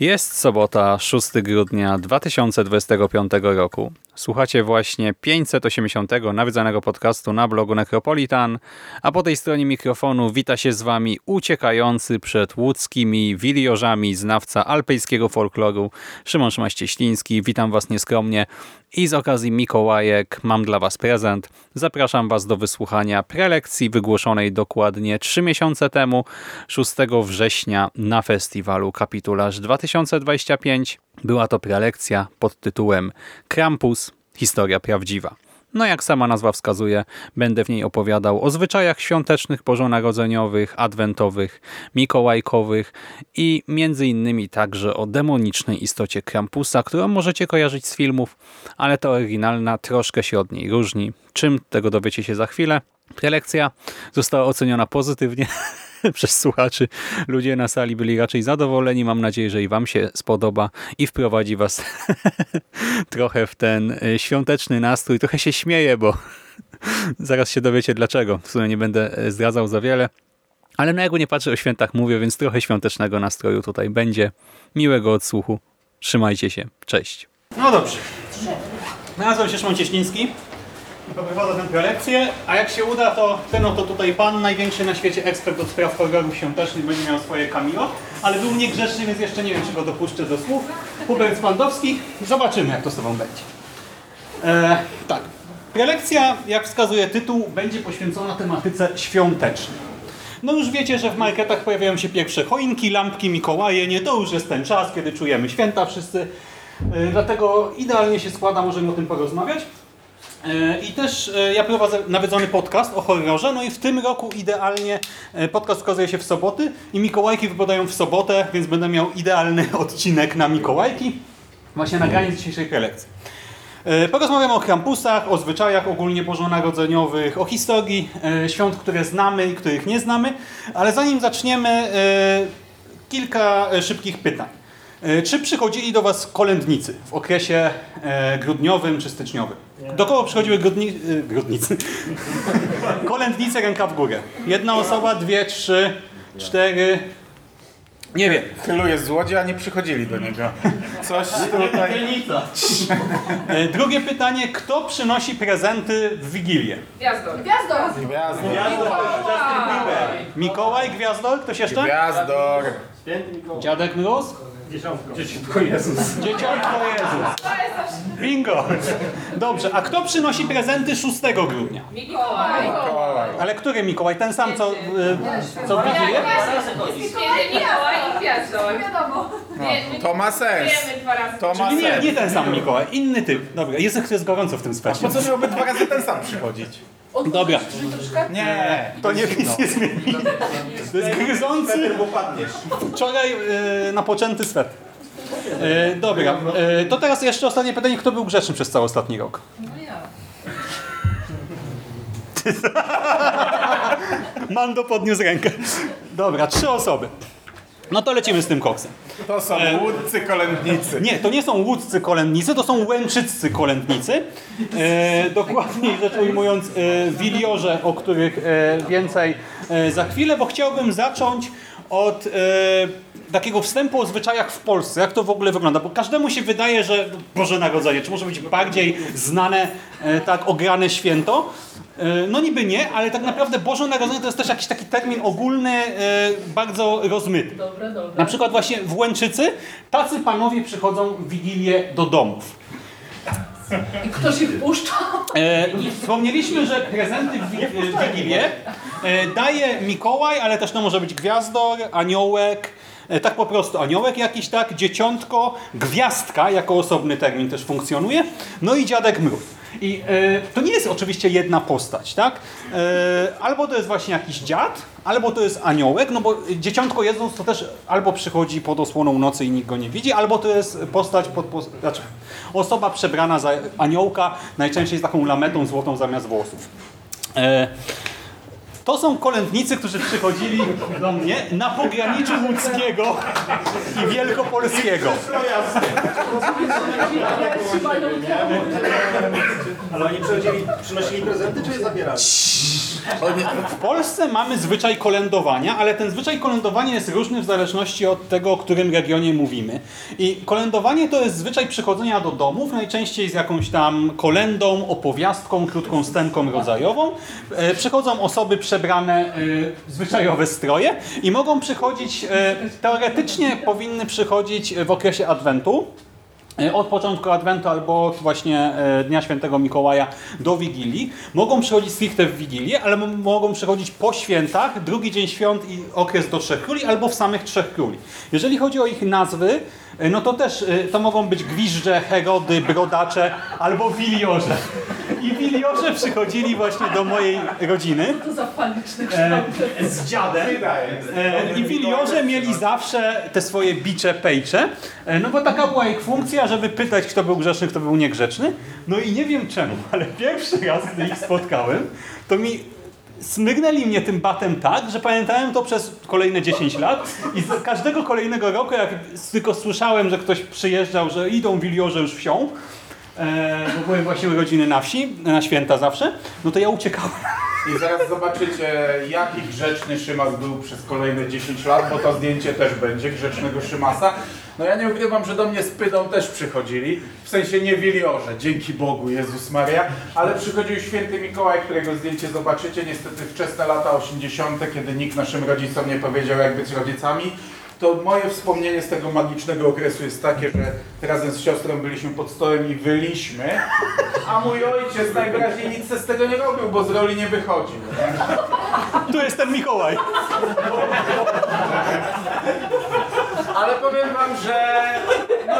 Jest sobota, 6 grudnia 2025 roku. Słuchacie właśnie 580 nawiedzonego podcastu na blogu Necropolitan, a po tej stronie mikrofonu wita się z wami uciekający przed łódzkimi wiliożami znawca alpejskiego folkloru Szymon Szymaścieśliński. Witam was nieskromnie i z okazji Mikołajek mam dla was prezent. Zapraszam was do wysłuchania prelekcji wygłoszonej dokładnie 3 miesiące temu, 6 września na festiwalu Kapitularz 2025. Była to prelekcja pod tytułem Krampus – Historia prawdziwa. No jak sama nazwa wskazuje, będę w niej opowiadał o zwyczajach świątecznych, bożonarodzeniowych, adwentowych, mikołajkowych i między innymi także o demonicznej istocie Krampusa, którą możecie kojarzyć z filmów, ale ta oryginalna troszkę się od niej różni. Czym tego dowiecie się za chwilę. Prelekcja została oceniona pozytywnie przez słuchaczy. Ludzie na sali byli raczej zadowoleni. Mam nadzieję, że i wam się spodoba i wprowadzi was trochę w ten y, świąteczny nastrój. Trochę się śmieję, bo zaraz się dowiecie dlaczego. W sumie nie będę y, zdradzał za wiele. Ale no jakby nie patrzę o świętach mówię, więc trochę świątecznego nastroju tutaj będzie. Miłego odsłuchu. Trzymajcie się. Cześć. No dobrze. Nazywam się Szymon Cieśliński. Poprowadzę tę prelekcję, a jak się uda, to ten oto tutaj pan, największy na świecie ekspert od spraw horrorów świątecznych, będzie miał swoje cameo, ale był niegrzeczny, więc jeszcze nie wiem, czy go dopuszczę do słów. Hubert Spandowski, zobaczymy, jak to z tobą będzie. E, tak, prelekcja, jak wskazuje tytuł, będzie poświęcona tematyce świątecznej. No już wiecie, że w marketach pojawiają się pierwsze choinki, lampki, Mikołaje, nie? To już jest ten czas, kiedy czujemy święta wszyscy. E, dlatego idealnie się składa, możemy o tym porozmawiać. E, I też e, ja prowadzę nawiedzony podcast o horrorze, no i w tym roku idealnie e, podcast okazuje się w soboty i Mikołajki wypadają w sobotę, więc będę miał idealny odcinek na Mikołajki. Właśnie nagranie dzisiejszej prelekcji. Porozmawiamy o krampusach, o zwyczajach ogólnie bożonarodzeniowych, o historii świąt, które znamy i których nie znamy, ale zanim zaczniemy, kilka szybkich pytań. Czy przychodzili do Was kolędnicy w okresie grudniowym czy styczniowym? Do kogo przychodziły grudni... grudnicy? kolędnicy ręka w górę. Jedna osoba, dwie, trzy, cztery... Nie wiem. Tylu jest złodziej, a nie przychodzili do niego. Coś tutaj... E, Drugie pytanie. Kto przynosi prezenty w Wigilię? Gwiazdor. Gwiazdor. Gwiazdor. Mikołaj, Gwiazdor? Ktoś jeszcze? Gwiazdor. Dziadek Mróz? Dzieciątko Jezus. Dzieciątko Jezus. Bingo. Dobrze, a kto przynosi prezenty 6 grudnia? Mikołaj. Ale który Mikołaj? Ten sam, co, y, co w Wigilię? Mikołaj i Gwiazdor. Nie, To ma sens. To ma Czyli nie, sens. nie ten sam Mikołaj, inny typ. Dobra, jest jest gorąco w tym specie. Po co miałby dwa razy ten sam przychodzić? Dobra, Nie. to nie nic nie zmieni. To jest gryzący. Wczoraj y, napoczęty swet. Y, dobra, y, to teraz jeszcze ostatnie pytanie. Kto był grzeczny przez cały ostatni rok? Mando podniósł rękę. Dobra, trzy osoby. No to lecimy z tym koksem. To są łódcy kolędnicy. Nie, to nie są łódzcy kolędnicy, to są łęczyccy kolędnicy. E, dokładniej rzecz ujmując, e, wiliorze, o których e, więcej e, za chwilę, bo chciałbym zacząć od e, takiego wstępu o zwyczajach w Polsce. Jak to w ogóle wygląda? Bo każdemu się wydaje, że Boże Narodzenie, czy może być bardziej znane, e, tak ograne święto? E, No niby nie, ale tak naprawdę Boże Narodzenie to jest też jakiś taki termin ogólny, e, bardzo rozmyty. Na przykład właśnie w Łęczycy tacy panowie przychodzą w Wigilię do domów. I kto się wpuszcza? E, wspomnieliśmy, że prezenty w, w Wigilię e, daje Mikołaj, ale też to może być gwiazdor, aniołek, tak po prostu aniołek jakiś tak, dzieciątko, gwiazdka jako osobny termin też funkcjonuje, no i dziadek mróz. I e, to nie jest oczywiście jedna postać, tak? E, albo to jest właśnie jakiś dziad, albo to jest aniołek, no bo dzieciątko jedząc to też albo przychodzi pod osłoną nocy i nikt go nie widzi, albo to jest postać, pod, pos- znaczy osoba przebrana za aniołka, najczęściej z taką lametą złotą zamiast włosów. E, to są kolędnicy, którzy przychodzili do mnie na pograniczu łódzkiego i wielkopolskiego. Ale oni przychodzili, przynosili prezenty, czy je zabierali? W Polsce mamy zwyczaj kolędowania, ale ten zwyczaj kolędowania jest różny w zależności od tego, o którym regionie mówimy. I kolędowanie to jest zwyczaj przychodzenia do domów, najczęściej z jakąś tam kolendą, opowiastką, krótką scenką rodzajową. E, Przychodzą osoby przebrane e, w zwyczajowe stroje i mogą przychodzić, e, teoretycznie powinny przychodzić w okresie Adwentu. E, Od początku Adwentu albo od właśnie e, Dnia Świętego Mikołaja do Wigilii. Mogą przychodzić stricte w Wigilię, ale mogą przychodzić po świętach, drugi dzień świąt i okres do Trzech Króli, albo w samych Trzech Króli. Jeżeli chodzi o ich nazwy, no to też e, to mogą być gwizdże, herody, brodacze albo wiliorze. I wiliorze przychodzili właśnie do mojej rodziny To za e, kształt. z dziadem. E, I wiliorze mieli zawsze te swoje bicze, pejcze, e, no bo taka była ich funkcja, żeby pytać, kto był grzeczny, kto był niegrzeczny. No i nie wiem czemu, ale pierwszy raz, gdy ich spotkałem, to mi smygnęli mnie tym batem tak, że pamiętałem to przez kolejne 10 lat i z każdego kolejnego roku, jak tylko słyszałem, że ktoś przyjeżdżał, że idą wiliorze już wsią, e, bo były właśnie urodziny na wsi, na święta zawsze, no to ja uciekałem. I zaraz zobaczycie, jaki grzeczny Szymas był przez kolejne 10 lat, bo to zdjęcie też będzie grzecznego Szymasa. No ja nie ukrywam, że do mnie z pydą też przychodzili, w sensie nie wiliorze, dzięki Bogu, Jezus Maria, ale przychodził święty Mikołaj, którego zdjęcie zobaczycie, niestety wczesne lata 80., kiedy nikt naszym rodzicom nie powiedział, jak być rodzicami. To moje wspomnienie z tego magicznego okresu jest takie, że razem z siostrą byliśmy pod stołem i wyliśmy, a mój ojciec najwyraźniej nic z tego nie robił, bo z roli nie wychodził. Tu jest ten Mikołaj. Ale powiem wam, że no,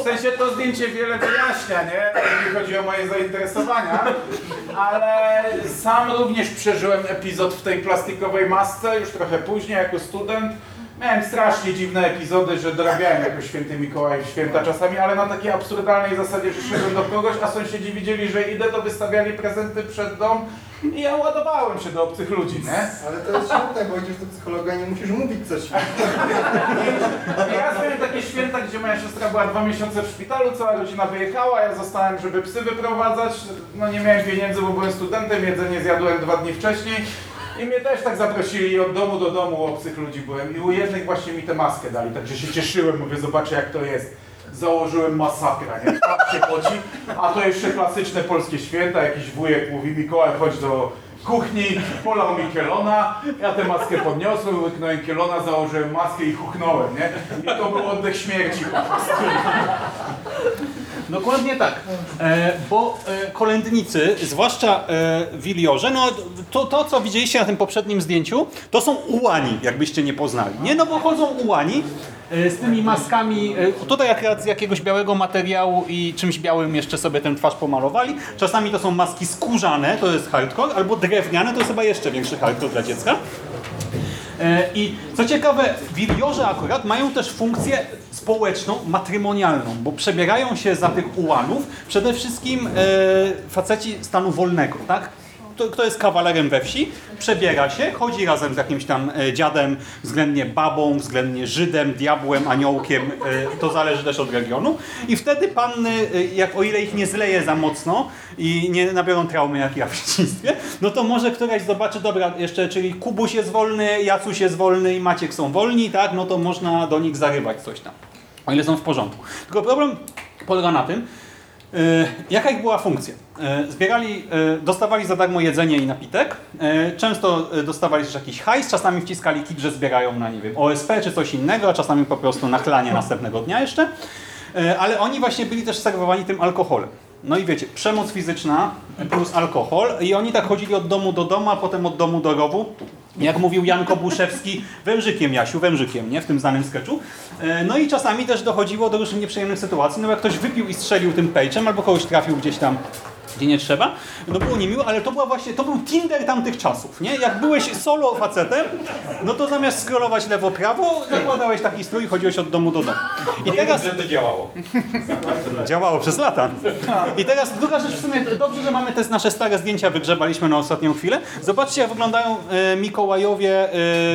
w sensie to zdjęcie wiele wyjaśnia, nie? Jeśli chodzi o moje zainteresowania, ale sam również przeżyłem epizod w tej plastikowej masce, już trochę później, jako student. Miałem strasznie dziwne epizody, że dorabiałem jako święty Mikołaj w święta czasami, ale na takiej absurdalnej zasadzie, że szedłem do kogoś, a sąsiedzi widzieli, że idę, to wystawiali prezenty przed dom i ja ładowałem się do obcych ludzi, nie? Ale to jest świetne, bo idziesz do psychologa i nie musisz mówić coś. Ja miałem takie święta, gdzie moja siostra była dwa miesiące w szpitalu, cała rodzina wyjechała, ja zostałem, żeby psy wyprowadzać. No nie miałem pieniędzy, bo byłem studentem, jedzenie zjadłem dwa dni wcześniej. I mnie też tak zaprosili od domu do domu, obcych ludzi byłem. I u jednych właśnie mi tę maskę dali, także się cieszyłem, mówię, zobaczę jak to jest. Założyłem masakra, nie? Tak się poci. A to jeszcze klasyczne polskie święta, jakiś wujek mówi, Mikołaj chodź do kuchni, polał mi kielona, ja tę maskę podniosłem, łyknąłem kielona, założyłem maskę i chuchnąłem, nie? I to był oddech śmierci po prostu. Dokładnie tak, e, bo e, kolędnicy, zwłaszcza e, wiliorze, no to, to co widzieliście na tym poprzednim zdjęciu, to są ułani, jakbyście nie poznali, nie? No bo chodzą ułani e, z tymi maskami, e, tutaj akurat z jakiegoś białego materiału i czymś białym jeszcze sobie tę twarz pomalowali. Czasami to są maski skórzane, to jest hardcore, albo drewniane, to jest chyba jeszcze większy hardcore dla dziecka. E, I co ciekawe, wiliorze akurat mają też funkcję społeczną, matrymonialną, bo przebierają się za tych ułanów przede wszystkim e, faceci stanu wolnego, tak? Kto, kto jest kawalerem we wsi, przebiera się, chodzi razem z jakimś tam e, dziadem, względnie babą, względnie Żydem, diabłem, aniołkiem, e, to zależy też od regionu. I wtedy panny, e, jak o ile ich nie zleje za mocno i nie nabiorą traumy jak ja w dzieciństwie, no to może któraś zobaczy, dobra, jeszcze, czyli Kubuś jest wolny, Jacuś jest wolny i Maciek są wolni, tak, no to można do nich zarywać coś tam, o ile są w porządku. Tylko problem polega na tym, Jaka ich była funkcja? E, Zbierali, e, dostawali za darmo jedzenie i napitek. E, Często e, dostawali też jakiś hajs, czasami wciskali kit, że zbierają na, nie wiem, OSP czy coś innego, a czasami po prostu na chlanie następnego dnia jeszcze. E, Ale oni właśnie byli też serwowani tym alkoholem. No i wiecie, przemoc fizyczna plus alkohol i oni tak chodzili od domu do domu, a potem od domu do rowu Jak mówił Jan Kobuszewski, wężykiem Jasiu, wężykiem, nie? W tym znanym sketchu. E, No i czasami też dochodziło do różnych nieprzyjemnych sytuacji, no jak ktoś wypił i strzelił tym pejczem, albo kogoś trafił gdzieś tam gdzie nie trzeba, no było niemiło, ale to była właśnie, to był Tinder tamtych czasów, nie? Jak byłeś solo facetem, no to zamiast scrollować lewo-prawo, zakładałeś taki strój i chodziłeś od domu do domu. I teraz... to działało. Działało przez lata. I teraz druga rzecz, w sumie dobrze, że mamy te nasze stare zdjęcia, wygrzebaliśmy na ostatnią chwilę. Zobaczcie, jak wyglądają e, Mikołajowie e,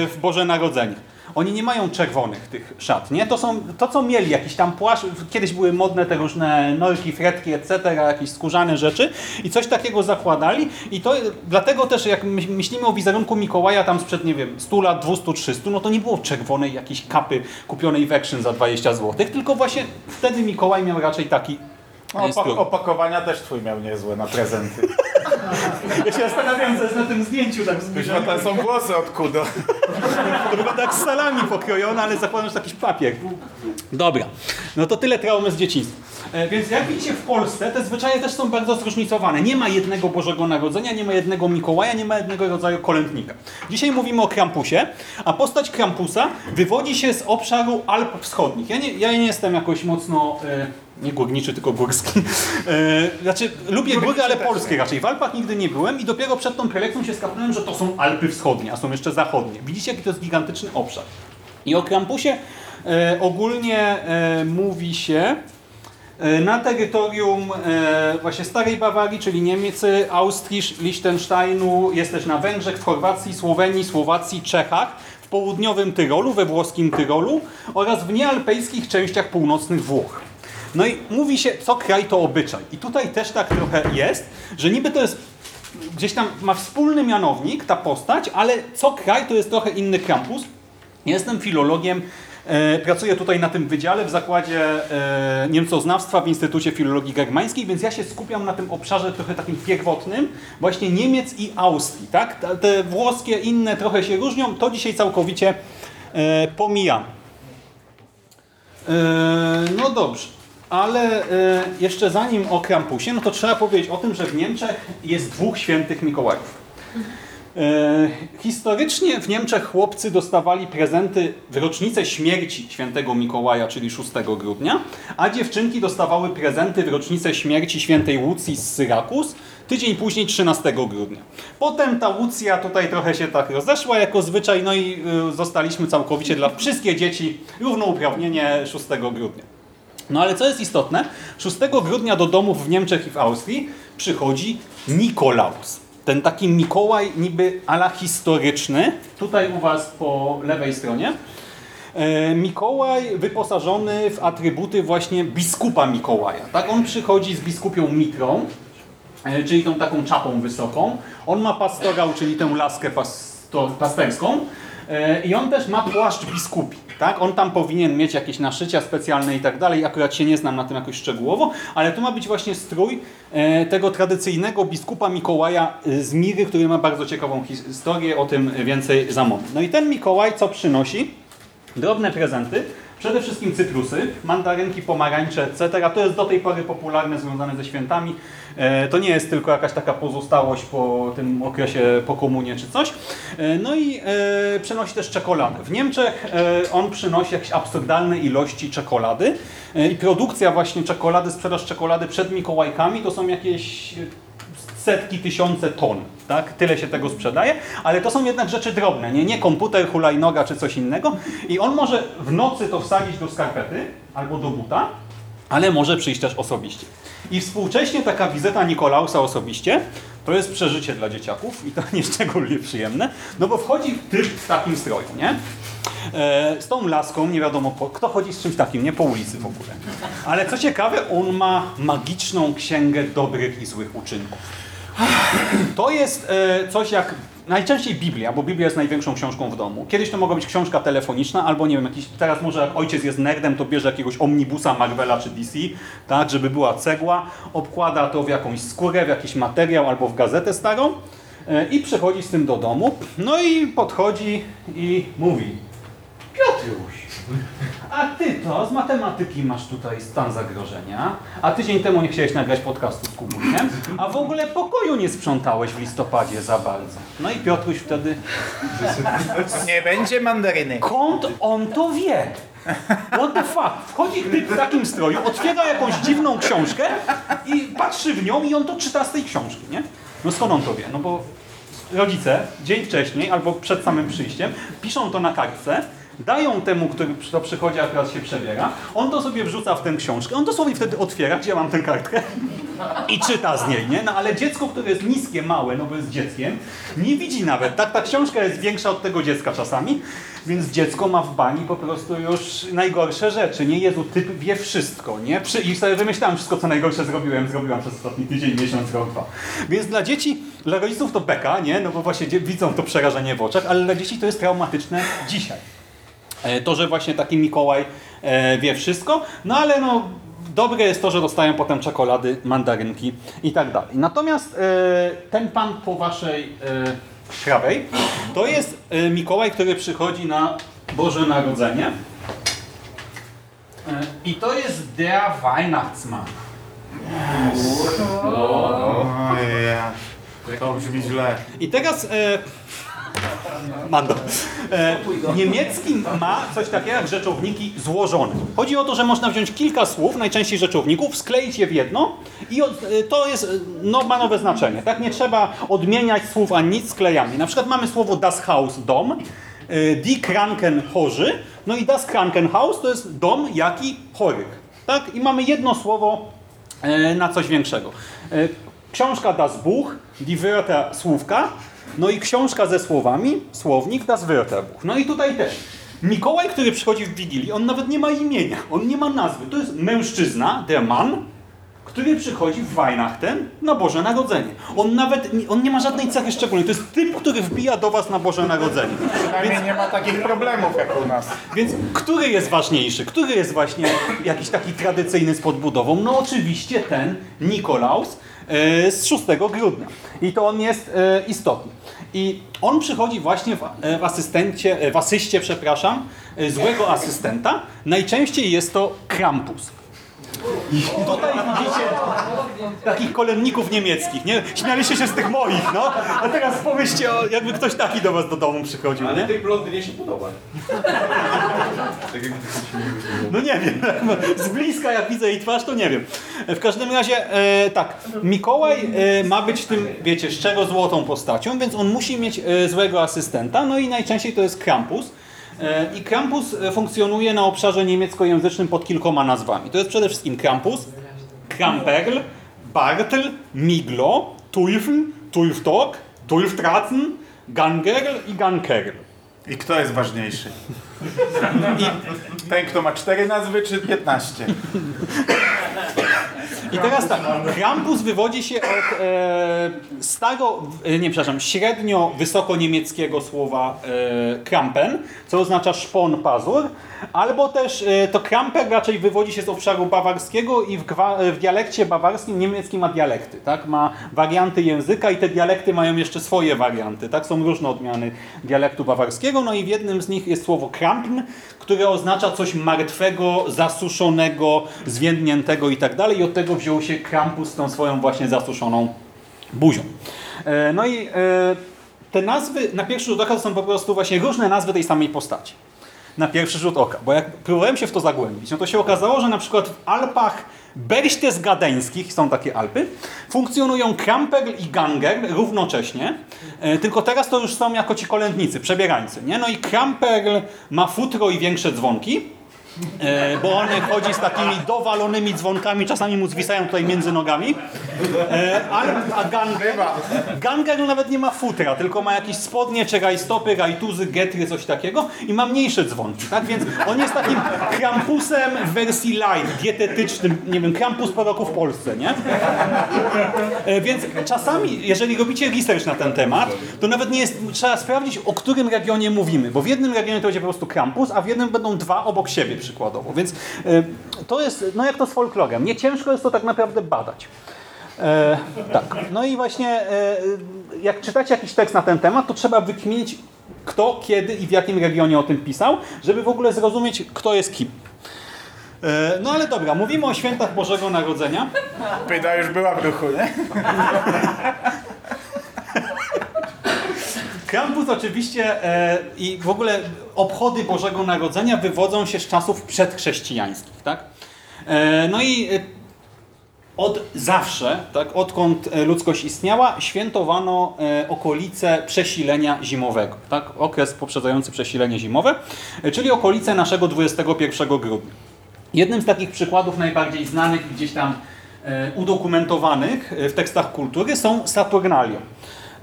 w Boże Narodzenie. Oni nie mają czerwonych tych szat, nie? To są to, co mieli, jakiś tam płaszcz, kiedyś były modne te różne norki, fretki, etc., jakieś skórzane rzeczy i coś takiego zakładali i to dlatego też jak my- myślimy o wizerunku Mikołaja tam sprzed, nie wiem, 100 lat, 200, 300, no to nie było czerwonej jakiejś kapy kupionej w Action za 20 zł, tylko właśnie wtedy Mikołaj miał raczej taki opak opakowania też twój miał niezłe na prezenty. Ja się zastanawiam, co jest na tym zdjęciu tak zbliżone. to są włosy od kudo. To wygląda jak z salami pokrojone, ale zakładam, że jakiś papier. Dobra, no to tyle traumy z dzieciństwa. E, Więc jak widzicie w Polsce te zwyczaje też są bardzo zróżnicowane. Nie ma jednego Bożego Narodzenia, nie ma jednego Mikołaja, nie ma jednego rodzaju kolędnika. Dzisiaj mówimy o Krampusie, a postać Krampusa wywodzi się z obszaru Alp Wschodnich. Ja nie, ja nie jestem jakoś mocno... E, nie górniczy, tylko górski. E, znaczy, lubię góry, ale polskie raczej. W Alpach nigdy nie byłem i dopiero przed tą prelekcją się skapnąłem, że to są Alpy Wschodnie, a są jeszcze zachodnie. Widzicie, jaki to jest gigantyczny obszar. I o Krampusie e, ogólnie e, mówi się e, na terytorium e, właśnie Starej Bawarii, czyli Niemicy, Austrii, Liechtensteinu, jest też na Węgrzech, w Chorwacji, Słowenii, Słowacji, Czechach, w południowym Tyrolu, we włoskim Tyrolu oraz w niealpejskich częściach północnych Włoch. No i mówi się, co kraj to obyczaj. I tutaj też tak trochę jest, że niby to jest gdzieś tam ma wspólny mianownik ta postać, ale co kraj to jest trochę inny krampus. Jestem filologiem, e, pracuję tutaj na tym wydziale w zakładzie e, Niemcoznawstwa w Instytucie Filologii Germańskiej, więc ja się skupiam na tym obszarze trochę takim pierwotnym, właśnie Niemiec i Austrii. Tak? Te- włoskie, inne trochę się różnią, to dzisiaj całkowicie e, pomijam. No dobrze, ale e, jeszcze zanim o Krampusie, no to trzeba powiedzieć o tym, że w Niemczech jest dwóch świętych Mikołajów. E, historycznie w Niemczech chłopcy dostawali prezenty w rocznicę śmierci świętego Mikołaja, czyli 6 grudnia, a dziewczynki dostawały prezenty w rocznicę śmierci świętej Łucji z Syrakus, tydzień później 13 grudnia. Potem ta Łucja tutaj trochę się tak rozeszła jako zwyczaj, no i y, zostaliśmy całkowicie dla wszystkie dzieci równouprawnienie 6 grudnia. No ale co jest istotne, 6 grudnia do domów w Niemczech i w Austrii przychodzi Nikolaus. Ten taki Mikołaj niby ala historyczny, tutaj u Was po lewej stronie. E, Mikołaj wyposażony w atrybuty właśnie biskupa Mikołaja. Tak, on przychodzi z biskupią mitrą, e, czyli tą taką czapą wysoką. On ma pastorał, czyli tę laskę pasterską. I on też ma płaszcz biskupi. Tak? On tam powinien mieć jakieś naszycia specjalne i tak dalej. Akurat się nie znam na tym jakoś szczegółowo, ale tu ma być właśnie strój e, tego tradycyjnego biskupa Mikołaja e, z Miry, który ma bardzo ciekawą historię, o tym więcej za moment. No i ten Mikołaj co przynosi? Drobne prezenty, przede wszystkim cytrusy, mandarynki, pomarańcze, etc. To jest do tej pory popularne, związane ze świętami. E, To nie jest tylko jakaś taka pozostałość po tym okresie po komunie czy coś. E, No i e, przynosi też czekoladę. W Niemczech on przynosi jakieś absurdalne ilości czekolady i produkcja właśnie czekolady, sprzedaż czekolady przed Mikołajkami to są jakieś setki, tysiące ton. Tak? Tyle się tego sprzedaje, ale to są jednak rzeczy drobne, nie, nie komputer, hulajnoga czy coś innego. I on może w nocy to wsadzić do skarpety albo do buta, ale może przyjść też osobiście. I współcześnie taka wizyta Nikolausa osobiście to jest przeżycie dla dzieciaków i to nieszczególnie przyjemne, no bo wchodzi typ w takim stroju, nie? E, z tą laską, nie wiadomo po, kto chodzi z czymś takim, nie po ulicy w ogóle. Ale co ciekawe, on ma magiczną księgę dobrych i złych uczynków. To jest e, coś jak najczęściej Biblia, bo Biblia jest największą książką w domu. Kiedyś to mogła być książka telefoniczna, albo nie wiem, jakiś, teraz może jak ojciec jest nerdem, to bierze jakiegoś omnibusa Marvela czy DC, tak, żeby była cegła, obkłada to w jakąś skórę, w jakiś materiał albo w gazetę starą e, i przychodzi z tym do domu. No i podchodzi i mówi Piotruś, A ty to z matematyki masz tutaj stan zagrożenia, a tydzień temu nie chciałeś nagrać podcastu z Kubuniem, a w ogóle pokoju nie sprzątałeś w listopadzie za bardzo. No i Piotruś wtedy, Nie będzie mandaryny. skąd on to wie? What the fuck? Wchodzi typ w takim stroju, otwiera jakąś dziwną książkę i patrzy w nią i on to czyta z tej książki, nie? No skąd on to wie? No bo rodzice dzień wcześniej albo przed samym przyjściem piszą to na kartce, dają temu, który to przychodzi, akurat się przebiera, on to sobie wrzuca w tę książkę, on dosłownie wtedy otwiera, gdzie mam tę kartkę i czyta z niej, nie? No ale dziecko, które jest niskie, małe, no bo jest dzieckiem, nie widzi nawet, tak ta książka jest większa od tego dziecka czasami, więc dziecko ma w bani po prostu już najgorsze rzeczy, nie? Jezu, typ wie wszystko, nie? Przy, I sobie wymyślałem wszystko, co najgorsze zrobiłem, zrobiłam przez ostatni tydzień, miesiąc, rok, dwa. Więc dla dzieci, dla rodziców to beka, nie? No bo właśnie widzą to przerażenie w oczach, ale dla dzieci to jest traumatyczne dzisiaj. E, To, że właśnie taki Mikołaj e, wie wszystko, no ale no dobre jest to, że dostają potem czekolady, mandarynki i tak dalej. Natomiast e, ten pan po waszej prawej, to jest Mikołaj, który przychodzi na Boże Narodzenie. I to jest der Weihnachtsmann. Ojej, to brzmi źle. I teraz e, Mando. E, niemiecki ma coś takiego jak rzeczowniki złożone. Chodzi o to, że można wziąć kilka słów, najczęściej rzeczowników, skleić je w jedno i e, to jest, e, no, ma nowe znaczenie. Tak nie trzeba odmieniać słów ani nic sklejami. Na przykład mamy słowo das Haus, dom, die Krankenhorzy, no i das Krankenhaus to jest dom, jaki chorych. Tak? I mamy jedno słowo na coś większego. Książka Das Buch, die Wörter słówka, no i książka ze słowami, słownik Das Wörterbuch. No i tutaj też. Mikołaj, który przychodzi w Wigilii, on nawet nie ma imienia, on nie ma nazwy. To jest mężczyzna, der Mann, który przychodzi w Weihnachten na Boże Narodzenie. On nawet, nie- on nie ma żadnej cechy szczególnej. To jest typ, który wbija do was na Boże Narodzenie. Przynajmniej nie ma takich problemów jak u nas. Więc który jest ważniejszy? Który jest właśnie jakiś taki tradycyjny z podbudową? No oczywiście ten Nikolaus z 6 grudnia. I to on jest e, istotny. I on przychodzi właśnie w, e, asystencie, e, w asyście, przepraszam, e, złego asystenta. Najczęściej jest to Krampus. I tutaj widzicie takich kolenników niemieckich, nie? Śmialiście się z tych moich, no. A teraz pomyślcie, o, jakby ktoś taki do was do domu przychodził, nie? tej blondynie się podoba. No nie wiem, z bliska jak widzę jej twarz, to nie wiem. W każdym razie e, tak, Mikołaj e, ma być w tym, wiecie, szczero złotą postacią, więc on musi mieć e, złego asystenta, no i najczęściej to jest Krampus. E, I Krampus e, funkcjonuje na obszarze niemieckojęzycznym pod kilkoma nazwami. To jest przede wszystkim Krampus, Kramperl, Bartel, Miglo, Teufel, Tulftok, Tulftratzen, Gangerl i Gankerl. I kto jest ważniejszy? Ten, kto ma cztery nazwy, czy 15? I teraz tak, Krampus wywodzi się od e, staro, e, nie przepraszam, średnio wysoko niemieckiego słowa e, Krampen, co oznacza szpon, pazur, albo też e, to Kramper raczej wywodzi się z obszaru bawarskiego i w, gwa, w dialekcie bawarskim niemiecki ma dialekty, tak? Ma warianty języka i te dialekty mają jeszcze swoje warianty, tak? Są różne odmiany dialektu bawarskiego, no i w jednym z nich jest słowo Krampen, które oznacza coś martwego, zasuszonego, zwiędniętego i tak dalej. I od tego wziął się Krampus tą swoją właśnie zasuszoną buzią. E, No i e, te nazwy na pierwszy rzut oka to są po prostu właśnie różne nazwy tej samej postaci. Na pierwszy rzut oka, bo jak próbowałem się w to zagłębić, no to się okazało, że na przykład w Alpach Berchtesgadeńskich, są takie Alpy, funkcjonują Kramperl i Ganger równocześnie, e, tylko teraz to już są jako ci kolędnicy, przebierańcy. Nie? No i Kramperl ma futro i większe dzwonki, E, bo on chodzi z takimi dowalonymi dzwonkami, czasami mu zwisają tutaj między nogami. E, a Ganger, Ganger nawet nie ma futra, tylko ma jakieś spodnie, czy rajstopy, rajtuzy, getry, coś takiego i ma mniejsze dzwonki, tak? Więc on jest takim krampusem w wersji light, dietetycznym, nie wiem, krampus po roku w Polsce, nie? E, Więc czasami, jeżeli robicie research na ten temat, to nawet nie jest, trzeba sprawdzić, o którym regionie mówimy, bo w jednym regionie to będzie po prostu krampus, a w jednym będą dwa obok siebie przykładowo. Więc e, to jest, no jak to z folklorem, nie ciężko jest to tak naprawdę badać. E, tak, no i właśnie e, jak czytacie jakiś tekst na ten temat, to trzeba wykminić kto, kiedy i w jakim regionie o tym pisał, żeby w ogóle zrozumieć, kto jest kim. E, No ale dobra, mówimy o świętach Bożego Narodzenia. Pyta już była w duchu, nie? Krampus oczywiście e, i w ogóle obchody Bożego Narodzenia wywodzą się z czasów przedchrześcijańskich, tak? E, no i e, od zawsze, tak, odkąd ludzkość istniała, świętowano e, okolice przesilenia zimowego, tak? Okres poprzedzający przesilenie zimowe, e, czyli okolice naszego 21 grudnia. Jednym z takich przykładów najbardziej znanych gdzieś tam udokumentowanych w tekstach kultury są Saturnalia.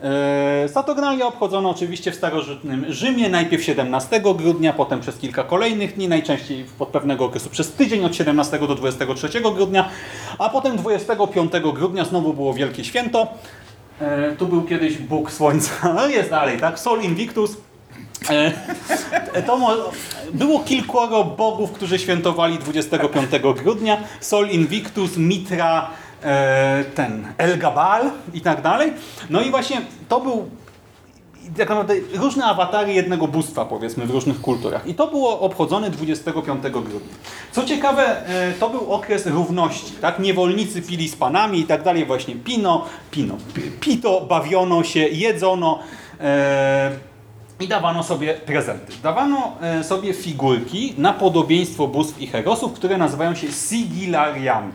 E, Saturnalia obchodzono oczywiście w starożytnym Rzymie, najpierw 17 grudnia, potem przez kilka kolejnych dni, najczęściej od pewnego okresu przez tydzień, od 17 do 23 grudnia, a potem 25 grudnia znowu było wielkie święto. E, Tu był kiedyś Bóg Słońca, no jest dalej, tak? Sol Invictus. E, To było kilkoro bogów, którzy świętowali 25 grudnia. Sol Invictus, Mitra, e, ten Elgabal i tak dalej. No i właśnie to był tak naprawdę różne awatary jednego bóstwa, powiedzmy, w różnych kulturach. I to było obchodzone 25 grudnia. Co ciekawe, e, to był okres równości, tak? Niewolnicy pili z panami i tak dalej, właśnie pino, pino, pi- pito, bawiono się, jedzono e, i dawano sobie prezenty. Dawano e, sobie figurki na podobieństwo bóstw i herosów, które nazywają się sigilariami.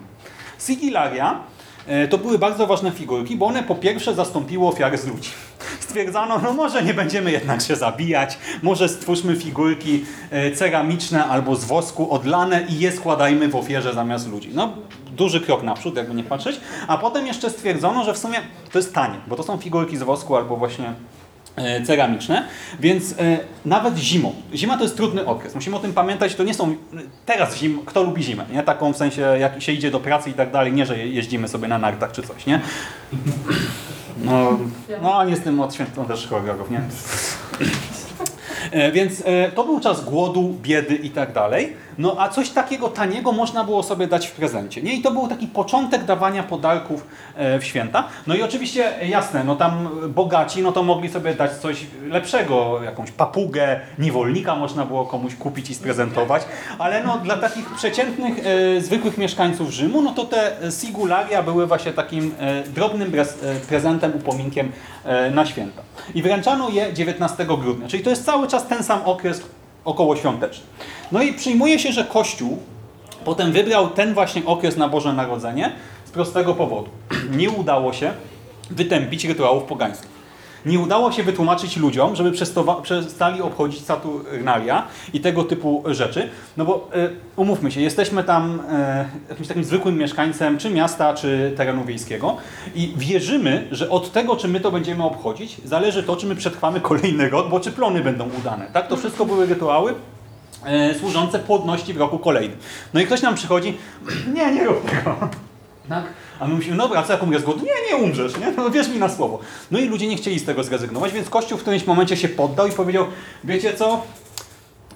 Sigilaria e, to były bardzo ważne figurki, bo one po pierwsze zastąpiły ofiary z ludzi. Stwierdzano, no może nie będziemy jednak się zabijać, może stwórzmy figurki e, ceramiczne albo z wosku odlane i je składajmy w ofierze zamiast ludzi. No, duży krok naprzód, jakby nie patrzeć. A potem jeszcze stwierdzono, że w sumie to jest tanie, bo to są figurki z wosku albo właśnie ceramiczne, więc e, nawet zimą. Zima to jest trudny okres. Musimy o tym pamiętać, to nie są teraz zim, kto lubi zimę, nie? Taką w sensie jak się idzie do pracy i tak dalej, nie że je- jeździmy sobie na nartach czy coś, nie? No, no nie jestem od świętą też horrorów, nie? E, Więc e, to był czas głodu, biedy i tak dalej. No a coś takiego taniego można było sobie dać w prezencie. Nie? I to był taki początek dawania podarków e, w święta. No i oczywiście jasne, no tam bogaci, no to mogli sobie dać coś lepszego, jakąś papugę, niewolnika można było komuś kupić i sprezentować. Ale no dla takich przeciętnych, zwykłych mieszkańców Rzymu, no to te sigularia były właśnie takim drobnym prezentem, upominkiem na święta. I wręczano je 19 grudnia, czyli to jest cały czas ten sam okres okołoświąteczny. No i przyjmuje się, że Kościół potem wybrał ten właśnie okres na Boże Narodzenie z prostego powodu. Nie udało się wytępić rytuałów pogańskich. Nie udało się wytłumaczyć ludziom, żeby przestali obchodzić Saturnalia i tego typu rzeczy. No bo e, umówmy się, jesteśmy tam e, jakimś takim zwykłym mieszkańcem czy miasta, czy terenu wiejskiego i wierzymy, że od tego, czy my to będziemy obchodzić, zależy to, czy my przetrwamy kolejny rok, bo czy plony będą udane. Tak? To wszystko były rytuały e, służące płodności w roku kolejnym. No i ktoś nam przychodzi, nie, nie rób tego. Tak? A my musimy, dobra, co jak umrzesz z głodu? Nie, nie umrzesz, nie? No wierz mi na słowo. No i ludzie nie chcieli z tego zrezygnować, więc Kościół w którymś momencie się poddał i powiedział, wiecie co,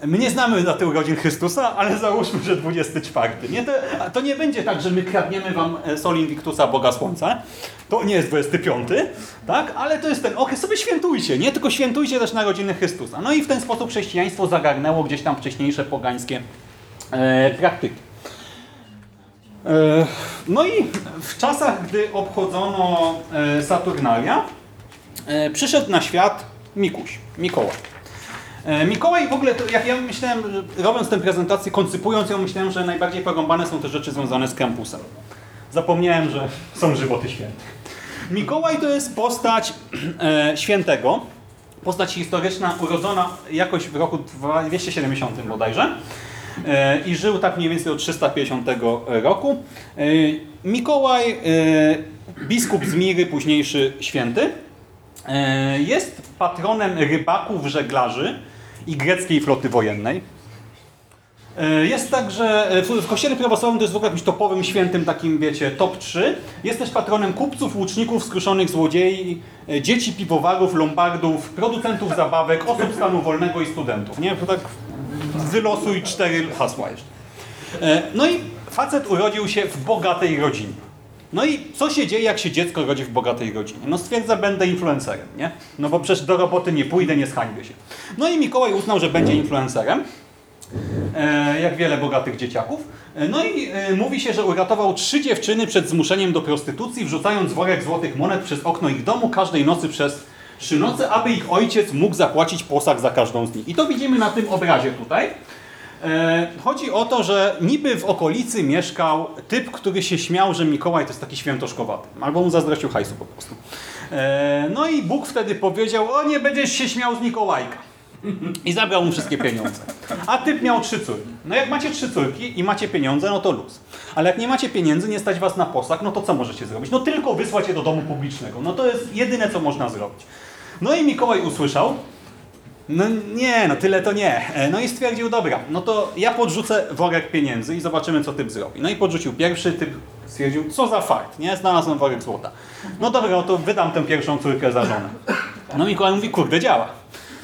my nie znamy daty urodzin Chrystusa, ale załóżmy, że 24. Nie? To, to nie będzie tak, że my kradniemy wam e, Sol Invictusa, Boga Słońca. To nie jest 25, tak? ale to jest ten okres, sobie świętujcie, nie? Tylko świętujcie też narodziny Chrystusa. No i w ten sposób chrześcijaństwo zagarnęło gdzieś tam wcześniejsze pogańskie e, praktyki. E, No i w czasach, gdy obchodzono e, Saturnalia, e, przyszedł na świat Mikuś, Mikołaj. Mikołaj w ogóle, jak ja myślałem, robiąc tę prezentację, koncypując ją, myślałem, że najbardziej porąbane są te rzeczy związane z Krampusem. Zapomniałem, że są żywoty świętych. Mikołaj to jest postać świętego, postać historyczna urodzona jakoś w roku 270 bodajże i żył tak mniej więcej od 350 roku. E, Mikołaj, e, biskup z Miry, późniejszy święty, e, jest patronem rybaków, żeglarzy i greckiej floty wojennej. E, Jest także, e, w kościele prawosławnym to jest w ogóle jakimś topowym świętym, takim wiecie, top 3. Jest też patronem kupców, łuczników, skruszonych złodziei, e, dzieci, piwowarów, lombardów, producentów zabawek, osób stanu wolnego i studentów. Nie? To tak wylosuj cztery hasła jeszcze. E, No i facet urodził się w bogatej rodzinie. No i co się dzieje, jak się dziecko rodzi w bogatej rodzinie? No stwierdza, będę influencerem, nie? No bo przecież do roboty nie pójdę, nie zhańbię się. No i Mikołaj uznał, że będzie influencerem, e, jak wiele bogatych dzieciaków. E, No i mówi się, że uratował trzy dziewczyny przed zmuszeniem do prostytucji, wrzucając worek złotych monet przez okno ich domu każdej nocy przez trzy noce, aby ich ojciec mógł zapłacić posag za każdą z nich. I to widzimy na tym obrazie tutaj. E, Chodzi o to, że niby w okolicy mieszkał typ, który się śmiał, że Mikołaj to jest taki świętoszkowaty. Albo mu zazdrościł hajsu po prostu. E, No i Bóg wtedy powiedział, o nie będziesz się śmiał z Mikołajka. I zabrał mu wszystkie pieniądze. A typ miał trzy córki. No jak macie trzy córki i macie pieniądze, no to luz. Ale jak nie macie pieniędzy, nie stać was na posag, no to co możecie zrobić? No tylko wysłać je do domu publicznego. No to jest jedyne, co można zrobić. No i Mikołaj usłyszał, no nie, no tyle to nie. E, No i stwierdził, dobra, no to ja podrzucę worek pieniędzy i zobaczymy, co typ zrobi. No i podrzucił pierwszy, typ stwierdził, co za fakt, nie? Znalazłem worek złota. No dobra, no to wydam tę pierwszą córkę za żonę. No Mikołaj mówi, kurde, działa.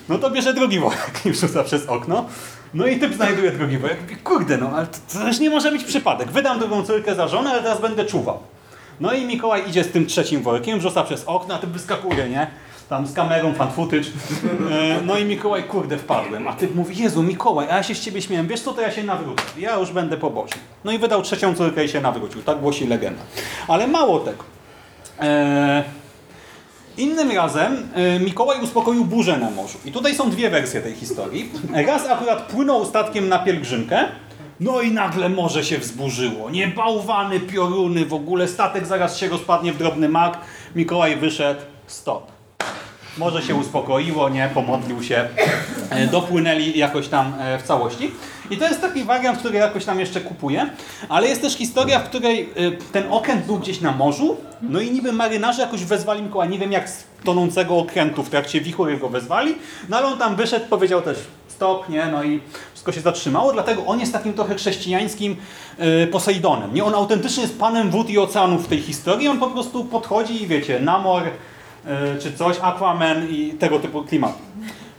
No to bierze drugi worek i wrzuca przez okno. No i typ znajduje drugi worek. Kurde, no ale to też nie może być przypadek. Wydam drugą córkę za żonę, ale teraz będę czuwał. No i Mikołaj idzie z tym trzecim workiem, wrzuca przez okno, a typ wyskakuje, nie? Tam z kamerą, fan footage. E, No i Mikołaj, kurde, wpadłem. A typ mówi, Jezu, Mikołaj, a ja się z ciebie śmiałem. Wiesz co, to ja się nawrócę. Ja już będę pobożny. No i wydał trzecią córkę i się nawrócił. Tak głosi legenda. Ale mało tego. E, Innym razem e, Mikołaj uspokoił burzę na morzu. I tutaj są dwie wersje tej historii. Raz akurat płynął statkiem na pielgrzymkę, no i nagle morze się wzburzyło. Nie bałwany, pioruny, w ogóle statek zaraz się rozpadnie w drobny mak. Mikołaj wyszedł, stop. Morze się uspokoiło, nie, pomodlił się, e, dopłynęli jakoś tam e, w całości. I to jest taki wariant, który jakoś tam jeszcze kupuję, ale jest też historia, w której e, ten okręt był gdzieś na morzu, no i niby marynarze jakoś wezwali Mikołaja, nie wiem jak z tonącego okrętu w trakcie wichury go wezwali, no ale on tam wyszedł, powiedział też stop, nie, no i wszystko się zatrzymało, dlatego on jest takim trochę chrześcijańskim Posejdonem, nie, on autentycznie jest panem wód i oceanów w tej historii, on po prostu podchodzi i wiecie, Namor, e, czy coś, Aquaman i tego typu klimat.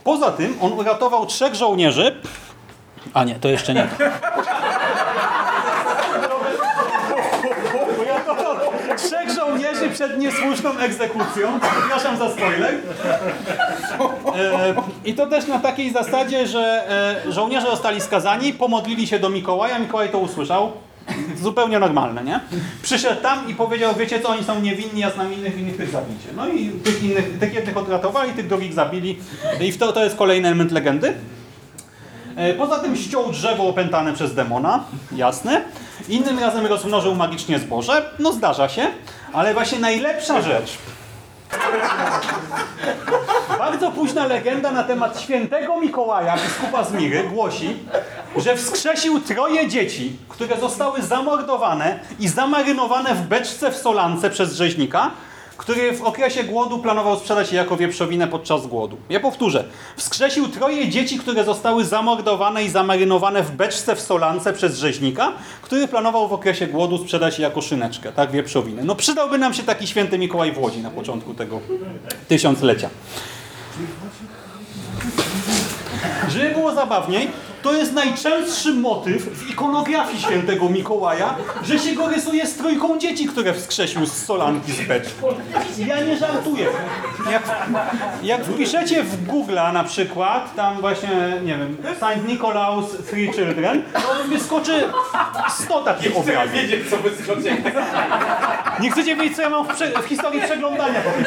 Poza tym on uratował trzech żołnierzy. A nie, to jeszcze nie. Uratował trzech żołnierzy przed niesłuszną egzekucją. Przepraszam za spoiler. E, I to też na takiej zasadzie, że e, żołnierze zostali skazani, pomodlili się do Mikołaja, Mikołaj to usłyszał. Zupełnie normalne, nie? Przyszedł tam i powiedział, wiecie co, oni są niewinni, ja znam innych winnych, tych zabijcie. No i tych innych, tych jednych odratowali, tych drugich zabili. I to, to jest kolejny element legendy. E, Poza tym ściął drzewo opętane przez demona, jasne. Innym razem rozmnożył magicznie zboże, no zdarza się, ale właśnie najlepsza rzecz. Bardzo późna legenda na temat świętego Mikołaja, biskupa z Miry, głosi, że wskrzesił troje dzieci, które zostały zamordowane i zamarynowane w beczce w solance przez rzeźnika, który w okresie głodu planował sprzedać je jako wieprzowinę podczas głodu. Ja powtórzę. Wskrzesił troje dzieci, które zostały zamordowane i zamarynowane w beczce w solance przez rzeźnika, który planował w okresie głodu sprzedać je jako szyneczkę, tak, wieprzowinę. No przydałby nam się taki święty Mikołaj w Łodzi na początku tego tysiąclecia. Żeby było zabawniej, to jest najczęstszy motyw w ikonografii świętego Mikołaja, że się go rysuje z trójką dzieci, które wskrzesił z solanki z beczki. Ja nie żartuję. Jak, jak wpiszecie w Google'a na przykład, tam właśnie, nie wiem, Saint Nicolaus, Three Children, to wyskoczy 100 takich obrazów. Wiedzieć, co wyskoczy. Nie chcecie wiedzieć, co ja mam w, prze- w historii przeglądania po tej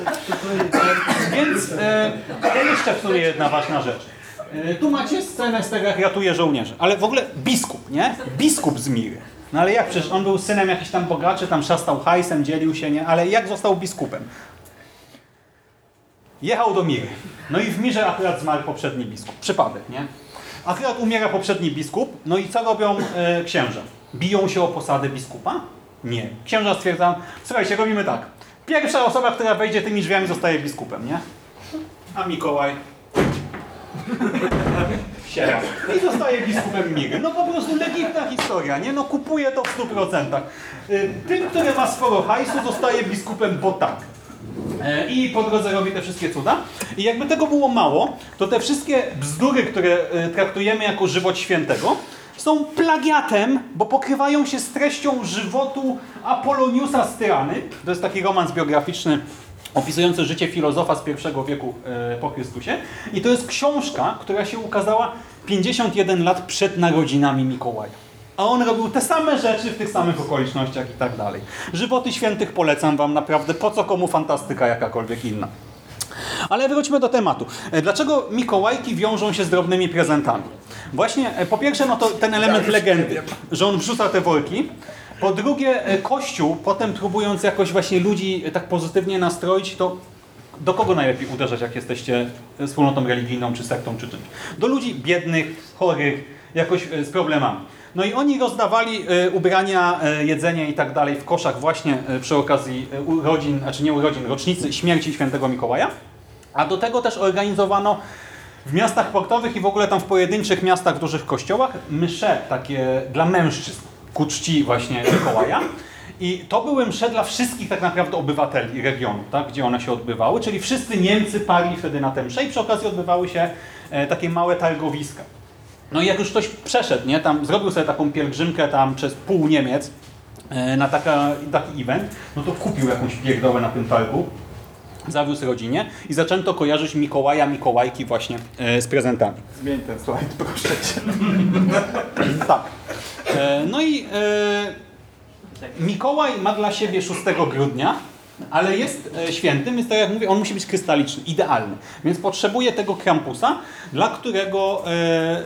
Więc e, jeszcze sumie jedna ważna rzecz. E, tu macie scenę z tego, jak ratuje żołnierzy. Ale w ogóle biskup, nie? Biskup z Miry. No ale jak? Przecież on był synem jakichś tam bogaczy, tam szastał hajsem, dzielił się, nie? Ale jak został biskupem? Jechał do Miry. No i w Mirze akurat zmarł poprzedni biskup. Przypadek, nie? Akurat umiera poprzedni biskup. No i co robią e, księża? Biją się o posadę biskupa? Nie. Księża stwierdzają, słuchajcie, robimy tak. Pierwsza osoba, która wejdzie tymi drzwiami zostaje biskupem, nie? A Mikołaj Sierra. I zostaje biskupem Miry. No po prostu legitna historia, nie? No kupuje to w 100%. Y, Tym, który ma sporo hajsu, zostaje biskupem, bo tak. E, I po drodze robi te wszystkie cuda. I jakby tego było mało, to te wszystkie bzdury, które e, traktujemy jako żywot świętego, są plagiatem, bo pokrywają się z treścią żywotu Apoloniusa z Tyrany. To jest taki romans biograficzny opisujący życie filozofa z pierwszego wieku e, po Chrystusie. I to jest książka, która się ukazała 51 lat przed narodzinami Mikołaja. A on robił te same rzeczy w tych samych okolicznościach i tak dalej. Żywoty świętych polecam wam naprawdę, po co komu fantastyka jakakolwiek inna. Ale wróćmy do tematu. E, Dlaczego Mikołajki wiążą się z drobnymi prezentami? Właśnie, e, po pierwsze, no to ten element legendy, że on wrzuca te worki. Po drugie, e, Kościół, potem próbując jakoś właśnie ludzi tak pozytywnie nastroić, to do kogo najlepiej uderzać, jak jesteście wspólnotą religijną, czy sektą, czy czymś? Do ludzi biednych, chorych, jakoś z problemami. No i oni rozdawali ubrania, jedzenie i tak dalej w koszach właśnie przy okazji urodzin, znaczy nie urodzin, rocznicy śmierci świętego Mikołaja. A do tego też organizowano w miastach portowych i w ogóle tam w pojedynczych miastach, w dużych kościołach msze takie dla mężczyzn ku czci właśnie Mikołaja. I to były msze dla wszystkich tak naprawdę obywateli regionu, tak, gdzie one się odbywały, czyli wszyscy Niemcy parli wtedy na te msze i przy okazji odbywały się e, takie małe targowiska. No i jak już ktoś przeszedł, nie, tam zrobił sobie taką pielgrzymkę tam przez pół Niemiec e, na taka, taki event, no to kupił jakąś pierdołę na tym targu, zawiózł rodzinie i zaczęto kojarzyć Mikołaja, Mikołajki właśnie e, z prezentami. Zmień ten slajd, proszę cię. tak. E, no i e, Mikołaj ma dla siebie 6 grudnia, ale jest świętym, więc tak jak mówię, on musi być krystaliczny, idealny. Więc potrzebuje tego krampusa, dla którego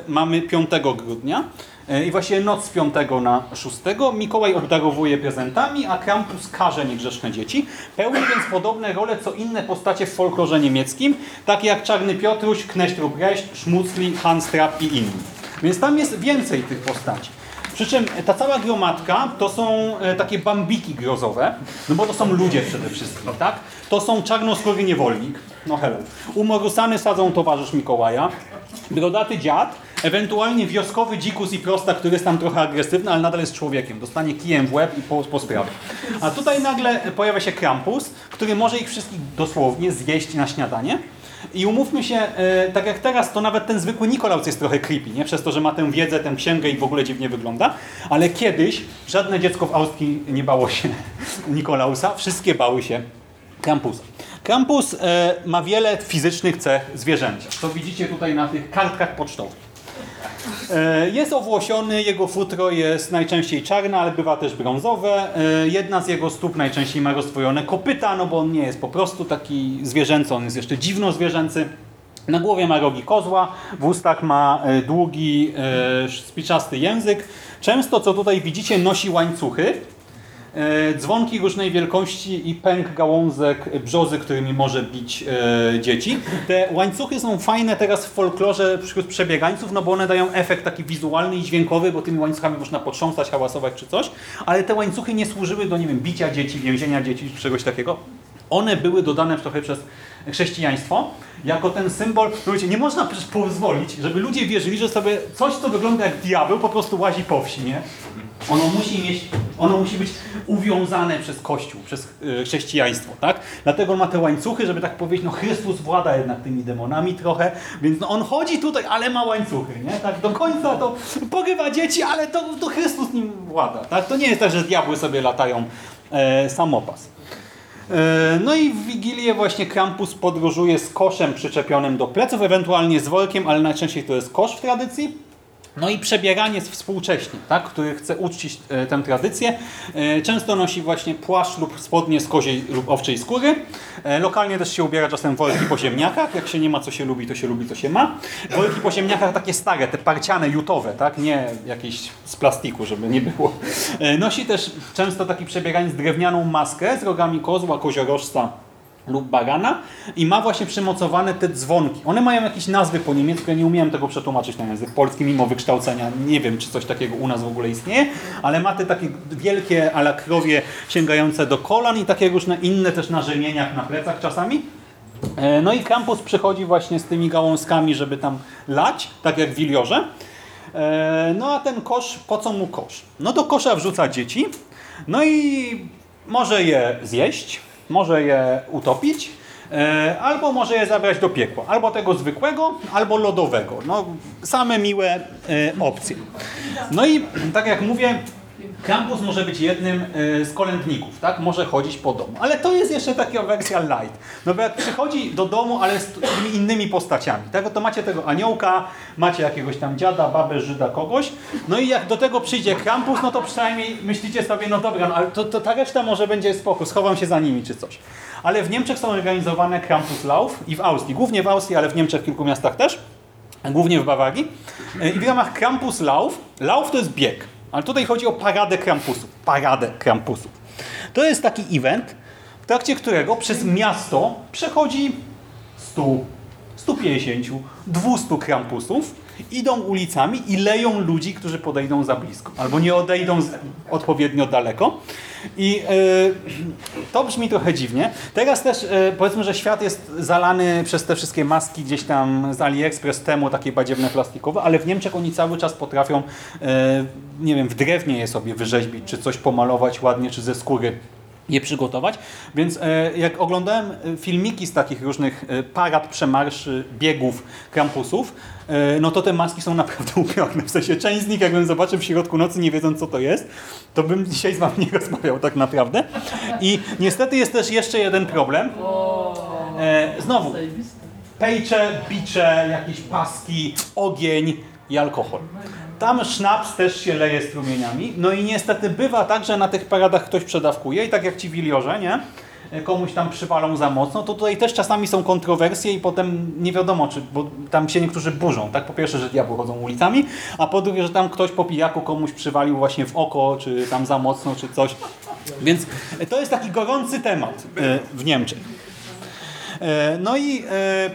mamy 5 grudnia. E, I właśnie noc z 5 na 6 Mikołaj obdarowuje prezentami, a Krampus karze niegrzeszne dzieci. Pełni więc podobne role co inne postacie w folklorze niemieckim, takie jak Czarny Piotruś, Knecht Ruprecht, Szmucli, Hans Trapp i inni. Więc tam jest więcej tych postaci. Przy czym ta cała gromadka to są e, takie bambiki grozowe, no bo to są ludzie przede wszystkim, tak? To są czarnoskóry niewolnik, no hello. Umorusany sadzą towarzysz Mikołaja, brodaty dziad, ewentualnie wioskowy dzikus i prosta, który jest tam trochę agresywny, ale nadal jest człowiekiem. Dostanie kijem w łeb i po, po sprawie. A tutaj nagle pojawia się Krampus, który może ich wszystkich dosłownie zjeść na śniadanie. I umówmy się, e, tak jak teraz, to nawet ten zwykły Nikolaus jest trochę creepy, nie? Przez to, że ma tę wiedzę, tę księgę i w ogóle dziwnie wygląda. Ale kiedyś żadne dziecko w Austrii nie bało się Nikolausa, wszystkie bały się Krampusa. Krampus e, ma wiele fizycznych cech zwierzęcia. To widzicie tutaj na tych kartkach pocztowych. E, Jest owłosiony, jego futro jest najczęściej czarne, ale bywa też brązowe. E, Jedna z jego stóp najczęściej ma rozwojone kopyta, no bo on nie jest po prostu taki zwierzęcy, on jest jeszcze dziwno zwierzęcy. Na głowie ma rogi kozła, w ustach ma e, długi, spiczasty język. Często, co tutaj widzicie, nosi łańcuchy. E, dzwonki różnej wielkości i pęk gałązek brzozy, którymi może bić e, dzieci. Te łańcuchy są fajne teraz w folklorze wśród przebiegańców, no bo one dają efekt taki wizualny i dźwiękowy, bo tymi łańcuchami można potrząsać, hałasować czy coś, ale te łańcuchy nie służyły do, nie wiem, bicia dzieci, więzienia dzieci czy czegoś takiego. One były dodane trochę przez chrześcijaństwo jako ten symbol. Ludzie, nie można przecież pozwolić, żeby ludzie wierzyli, że sobie coś, co wygląda jak diabeł, po prostu łazi po wsi, nie? Ono musi mieć, ono musi być uwiązane przez Kościół, przez e, chrześcijaństwo, tak? Dlatego ma te łańcuchy, żeby tak powiedzieć, no Chrystus włada jednak tymi demonami trochę, więc no on chodzi tutaj, ale ma łańcuchy, nie? Tak do końca to porywa dzieci, ale to, to Chrystus nim włada, tak? To nie jest tak, że diabły sobie latają e, samopas. E, No i w Wigilię właśnie Krampus podróżuje z koszem przyczepionym do pleców, ewentualnie z workiem, ale najczęściej to jest kosz w tradycji. No i przebieraniec współcześnie, tak, który chce uczcić e, tę tradycję. E, często nosi właśnie płaszcz lub spodnie z koziej lub owczej skóry. E, lokalnie też się ubiera czasem worki po ziemniakach. Jak się nie ma co się lubi, to się lubi, co się ma. Worki po ziemniakach takie stare, te parciane, jutowe, tak, nie jakieś z plastiku, żeby nie było. Nosi też często taki przebieraniec drewnianą maskę z rogami kozła, koziorożca lub barana i ma właśnie przymocowane te dzwonki. One mają jakieś nazwy po niemiecku, ja nie umiałem tego przetłumaczyć na język polski mimo wykształcenia. Nie wiem, czy coś takiego u nas w ogóle istnieje, ale ma te takie wielkie ala krowie sięgające do kolan i takie różne inne też na rzemieniach, na plecach czasami. E, No i Krampus przychodzi właśnie z tymi gałązkami, żeby tam lać, tak jak w Wiliorze. E, No a ten kosz, po co mu kosz? No do kosza wrzuca dzieci, no i może je zjeść, może je utopić, E, albo może je zabrać do piekła. Albo tego zwykłego, albo lodowego. No, same miłe e, opcje. No i tak jak mówię, Krampus może być jednym e, z kolędników, tak? Może chodzić po domu. Ale to jest jeszcze taka wersja light. No bo jak przychodzi do domu, ale z tymi innymi postaciami, tak? To macie tego aniołka, macie jakiegoś tam dziada, babę, żyda, kogoś. No i jak do tego przyjdzie Krampus, no to przynajmniej myślicie sobie, no dobra, no ale to, to ta reszta może będzie spoko, schowam się za nimi czy coś. Ale w Niemczech są organizowane Krampus Lauf i w Austrii. Głównie w Austrii, ale w Niemczech w kilku miastach też. Głównie w Bawarii. E, I w ramach Krampus Lauf, Lauf to jest bieg. Ale tutaj chodzi o paradę Krampusów. Paradę Krampusów. To jest taki event, w trakcie którego przez miasto przechodzi 100, 150, 200 Krampusów, idą ulicami i leją ludzi, którzy podejdą za blisko. Albo nie odejdą odpowiednio daleko. I e, to brzmi trochę dziwnie. Teraz też e, powiedzmy, że świat jest zalany przez te wszystkie maski gdzieś tam z AliExpress temu, takie badziewne plastikowe, ale w Niemczech oni cały czas potrafią, e, nie wiem, w drewnie je sobie wyrzeźbić, czy coś pomalować ładnie, czy ze skóry je przygotować. Więc e, jak oglądałem e, filmiki z takich różnych e, parad, przemarszy, biegów, krampusów, no to te maski są naprawdę upiorne. W sensie część z nich, jakbym zobaczył w środku nocy, nie wiedząc co to jest, to bym dzisiaj z wami nie rozmawiał tak naprawdę. I niestety jest też jeszcze jeden problem. Znowu, pejcze, bicze, jakieś paski, ogień i alkohol. Tam sznaps też się leje strumieniami. No i niestety bywa tak, że na tych paradach ktoś przedawkuje i tak jak ci wiliorze, nie? komuś tam przywalą za mocno, to tutaj też czasami są kontrowersje i potem nie wiadomo, czy, bo tam się niektórzy burzą, tak? Po pierwsze, że diabły chodzą ulicami, a po drugie, że tam ktoś po pijaku komuś przywalił właśnie w oko, czy tam za mocno, czy coś. Więc to jest taki gorący temat e, w Niemczech. E, No i e,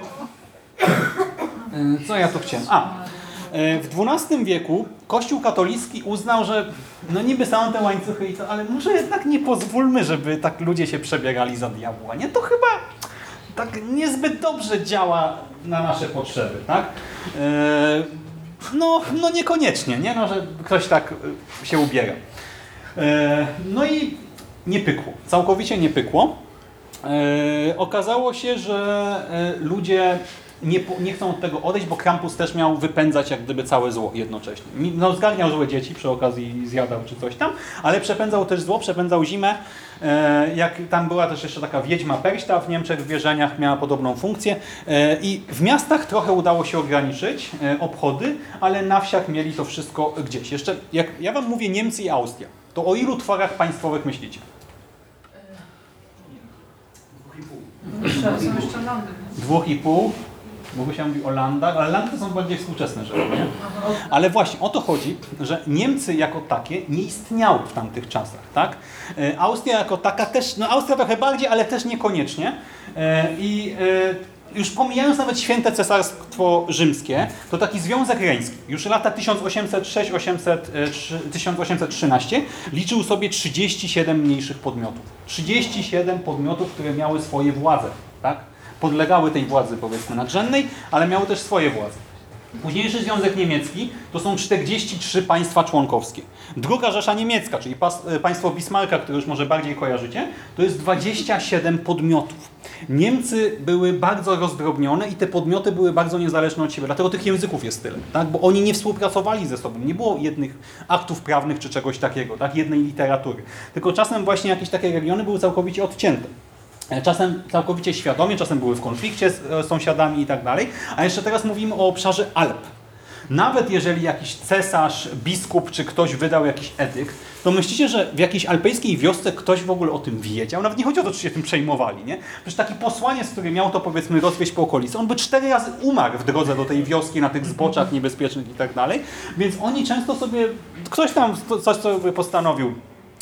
Co ja tu chciałem? A, w XII wieku Kościół katolicki uznał, że no niby są te łańcuchy i to, ale może jednak nie pozwólmy, żeby tak ludzie się przebierali za diabła. Nie, to chyba tak niezbyt dobrze działa na nasze potrzeby, tak? E, No, no niekoniecznie, nie? No, że ktoś tak e, się ubiera. E, No i nie pykło. Całkowicie nie pykło. E, okazało się, że e, ludzie nie, nie chcą od tego odejść, bo Krampus też miał wypędzać jak gdyby całe zło jednocześnie. No, zgarniał złe dzieci, przy okazji zjadał czy coś tam, ale przepędzał też zło, przepędzał zimę. E, jak tam była też jeszcze taka wiedźma Perśta w Niemczech, w wierzeniach miała podobną funkcję. E, I w miastach trochę udało się ograniczyć e, obchody, ale na wsiach mieli to wszystko gdzieś. Jeszcze, jak ja wam mówię Niemcy i Austria, to o ilu tworach państwowych myślicie? Są jeszcze Londyn. Dwóch i pół. Bo się mówi o landach, ale landy to są bardziej współczesne rzeczy. Nie? Ale właśnie o to chodzi, że Niemcy jako takie nie istniały w tamtych czasach. Tak? E, Austria jako taka też, no Austria trochę bardziej, ale też niekoniecznie. E, I e, już pomijając nawet święte cesarstwo rzymskie, to taki Związek Reński, już lata 1806-1813 liczył sobie 37 mniejszych podmiotów. 37 podmiotów, które miały swoje władze. Tak? Podlegały tej władzy powiedzmy nadrzędnej, ale miały też swoje władze. Późniejszy Związek Niemiecki to są 43 państwa członkowskie. Druga Rzesza Niemiecka, czyli e, państwo Bismarcka, które już może bardziej kojarzycie, to jest 27 podmiotów. Niemcy były bardzo rozdrobnione i te podmioty były bardzo niezależne od siebie, dlatego tych języków jest tyle, tak? bo oni nie współpracowali ze sobą, nie było jednych aktów prawnych czy czegoś takiego, tak? jednej literatury. Tylko czasem właśnie jakieś takie regiony były całkowicie odcięte. Czasem całkowicie świadomie, czasem były w konflikcie z e, sąsiadami i tak dalej. A jeszcze teraz mówimy o obszarze Alp. Nawet jeżeli jakiś cesarz, biskup czy ktoś wydał jakiś edykt, to myślicie, że w jakiejś alpejskiej wiosce ktoś w ogóle o tym wiedział? Nawet nie chodzi o to, czy się tym przejmowali, nie? Przecież taki posłaniec, który miał to powiedzmy rozwieść po okolicy, on by cztery razy umarł w drodze do tej wioski, na tych zboczach niebezpiecznych i tak dalej. Więc oni często sobie, ktoś tam coś sobie postanowił,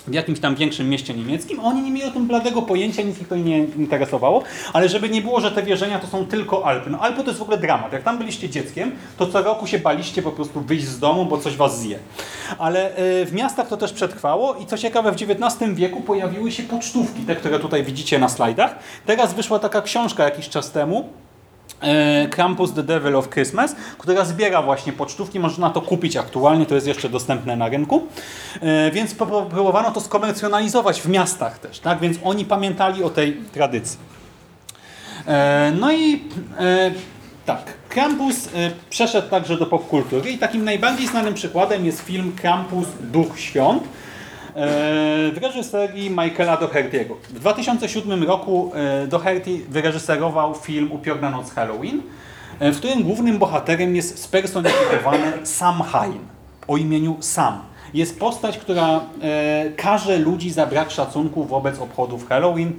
w jakimś tam większym mieście niemieckim, oni nie mieli o tym bladego pojęcia, nic ich to nie interesowało, ale żeby nie było, że te wierzenia to są tylko Alpy. No Alpy to jest w ogóle dramat. Jak tam byliście dzieckiem, to co roku się baliście po prostu wyjść z domu, bo coś was zje. Ale y, w miastach to też przetrwało i co ciekawe, w XIX wieku pojawiły się pocztówki, te, które tutaj widzicie na slajdach. Teraz wyszła taka książka jakiś czas temu, e, Krampus The Devil of Christmas, która zbiera właśnie pocztówki, można to kupić aktualnie, to jest jeszcze dostępne na rynku, E, więc pró- próbowano to skomercjonalizować w miastach też, tak? więc oni pamiętali o tej tradycji. E, no i e, tak, Krampus e, przeszedł także do popkultury i takim najbardziej znanym przykładem jest film Krampus Duch Świąt e, w reżyserii Michaela Doherty'ego. W 2007 roku e, Doherty wyreżyserował film Upiorna noc Halloween, e, w którym głównym bohaterem jest spersonifikowany Sam Hain o imieniu Sam. Jest postać, która e, każe ludzi za brak szacunku wobec obchodów Halloween.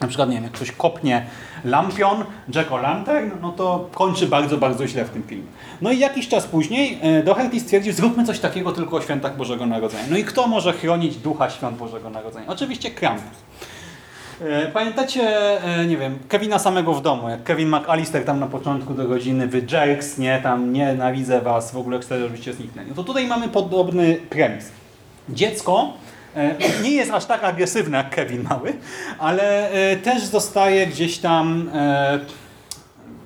Na przykład, nie wiem, jak ktoś kopnie lampion, Jack O'Lantern, no to kończy bardzo, bardzo źle w tym filmie. No i jakiś czas później e, Doherty stwierdził, zróbmy coś takiego tylko o świętach Bożego Narodzenia. No i kto może chronić ducha świąt Bożego Narodzenia? Oczywiście Krampus. E, Pamiętacie, e, nie wiem, Kevina samego w domu, jak Kevin McAllister tam na początku do godziny, wy jerks, nie, tam nienawidzę was, w ogóle chcę, żebyście zniknęli. No to tutaj mamy podobny premis. Dziecko nie jest aż tak agresywne jak Kevin mały, ale e, też zostaje gdzieś tam e,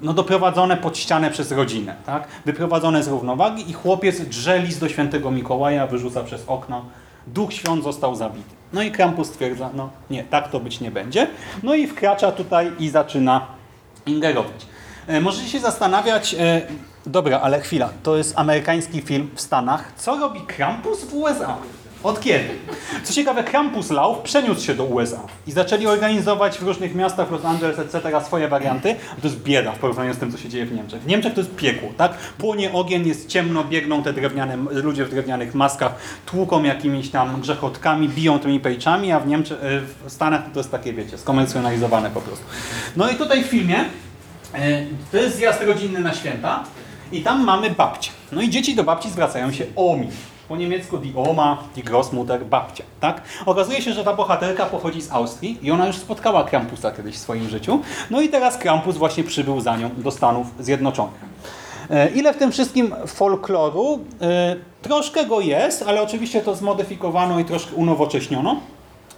no, doprowadzone pod ścianę przez rodzinę, tak? wyprowadzone z równowagi i chłopiec drze list do świętego Mikołaja, wyrzuca przez okno. Duch świąt został zabity. No i Krampus stwierdza, no nie, tak to być nie będzie. No i wkracza tutaj i zaczyna ingerować. E, możecie się zastanawiać, e, dobra, ale chwila, to jest amerykański film w Stanach. Co robi Krampus w USA? Od kiedy? Co ciekawe, Krampus Lauf przeniósł się do USA i zaczęli organizować w różnych miastach, Los Angeles, etc. swoje warianty. To jest bieda w porównaniu z tym, co się dzieje w Niemczech. W Niemczech to jest piekło, tak? Płonie ogień, jest ciemno, biegną te drewniane, ludzie w drewnianych maskach, tłuką jakimiś tam grzechotkami, biją tymi pejczami, a w Niemczech, w Stanach to jest takie, wiecie, skomercjonalizowane po prostu. No i tutaj w filmie e, to jest zjazd rodzinny na święta i tam mamy babcię. No i dzieci do babci zwracają się Omi. Po niemiecku die Oma, die Großmutter, babcia. Tak? Okazuje się, że ta bohaterka pochodzi z Austrii i ona już spotkała Krampusa kiedyś w swoim życiu. No i teraz Krampus właśnie przybył za nią do Stanów Zjednoczonych. E, Ile w tym wszystkim folkloru? E, Troszkę go jest, ale oczywiście to zmodyfikowano i troszkę unowocześniono.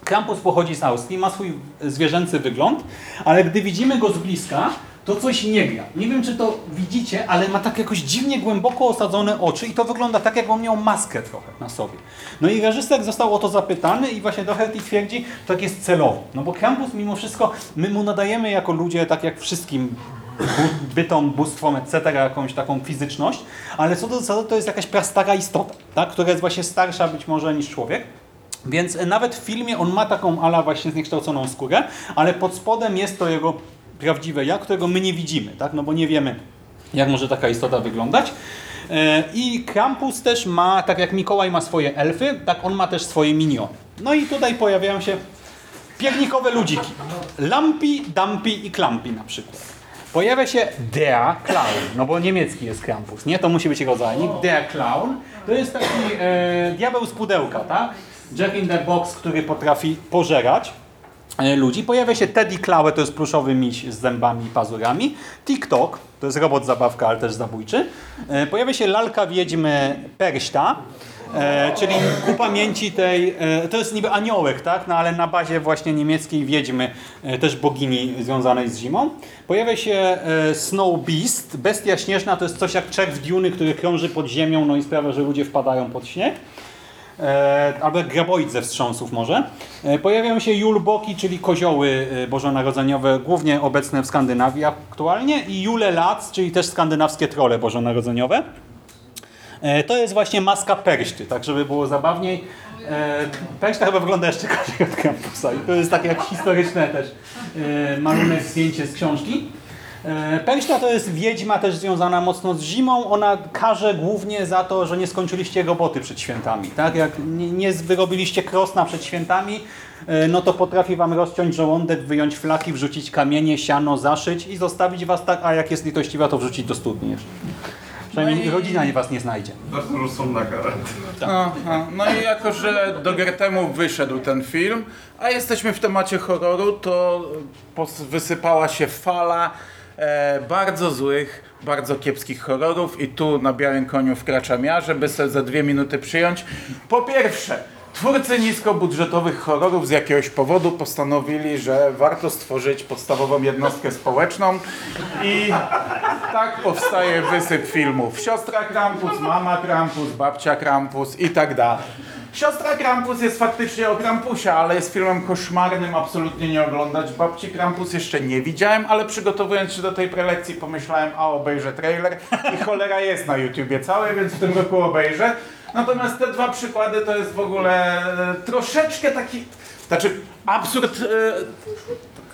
Krampus pochodzi z Austrii, ma swój zwierzęcy wygląd, ale gdy widzimy go z bliska, to coś nie gra. Nie wiem, czy to widzicie, ale ma tak jakoś dziwnie głęboko osadzone oczy i to wygląda tak, jak on miał maskę trochę na sobie. No i reżyser został o to zapytany i właśnie Doherty twierdzi, że tak jest celowo. No bo Krampus mimo wszystko, my mu nadajemy jako ludzie, tak jak wszystkim bytom, bóstwom, etc., jakąś taką fizyczność, ale co do zasady to jest jakaś prastara istota, tak? która jest właśnie starsza być może niż człowiek. Więc nawet w filmie on ma taką ala właśnie zniekształconą skórę, ale pod spodem jest to jego prawdziwe ja, którego my nie widzimy, tak? no bo nie wiemy jak może taka istota wyglądać. E, I Krampus też ma, tak jak Mikołaj ma swoje elfy, tak on ma też swoje miniony. No i tutaj pojawiają się piernikowe ludziki. Lampi, Dampi i Klampi na przykład. Pojawia się Der Clown, no bo niemiecki jest Krampus, nie? To musi być rodzajnik. Der Clown to jest taki e, diabeł z pudełka, tak? Jack in the Box, który potrafi pożerać ludzi. Pojawia się Teddy Klaue, to jest pluszowy miś z zębami i pazurami. TikTok, to jest robot zabawka, ale też zabójczy. E, Pojawia się lalka wiedźmy Perśta, e, czyli ku pamięci tej, e, to jest niby aniołek, tak? No ale na bazie właśnie niemieckiej wiedźmy, e, też bogini związanej z zimą. Pojawia się e, Snow Beast, bestia śnieżna, to jest coś jak czerw Duny, który krąży pod ziemią, no i sprawia, że ludzie wpadają pod śnieg. E, albo jak graboid ze wstrząsów może. E, pojawiają się julboki, czyli kozioły e, bożonarodzeniowe, głównie obecne w Skandynawii aktualnie i jule lac, czyli też skandynawskie trole bożonarodzeniowe. To jest właśnie maska perszty, tak żeby było zabawniej. Perszta chyba wygląda jeszcze gorzej od Krampusa i to jest takie jak historyczne też malunek zdjęcie z książki. E, Perszta to jest wiedźma też związana mocno z zimą. Ona karze głównie za to, że nie skończyliście roboty przed świętami. Tak? Jak nie, wyrobiliście krosna przed świętami, e, no to potrafi wam rozciąć żołądek, wyjąć flaki, wrzucić kamienie, siano, zaszyć i zostawić was tak, a jak jest litościwa, to wrzucić do studni jeszcze. Przynajmniej rodzina nie was nie znajdzie. Bardzo rozsądna kara. Aha. No i jako, że do Gertemu wyszedł ten film, a jesteśmy w temacie horroru, to wysypała się fala e, bardzo złych, bardzo kiepskich horrorów i tu na białym koniu wkraczam ja, żeby sobie za dwie minuty przyjąć. Po pierwsze, twórcy niskobudżetowych horrorów z jakiegoś powodu postanowili, że warto stworzyć podstawową jednostkę społeczną i tak powstaje wysyp filmów. Siostra Krampus, mama Krampus, babcia Krampus i tak dalej. Siostra Krampus jest faktycznie o Krampusie, ale jest filmem koszmarnym, absolutnie nie oglądać. Babci Krampus jeszcze nie widziałem, ale przygotowując się do tej prelekcji pomyślałem, a obejrzę trailer i cholera jest na YouTubie całej, więc w tym roku obejrzę. Natomiast te dwa przykłady to jest w ogóle e, troszeczkę taki, znaczy absurd e,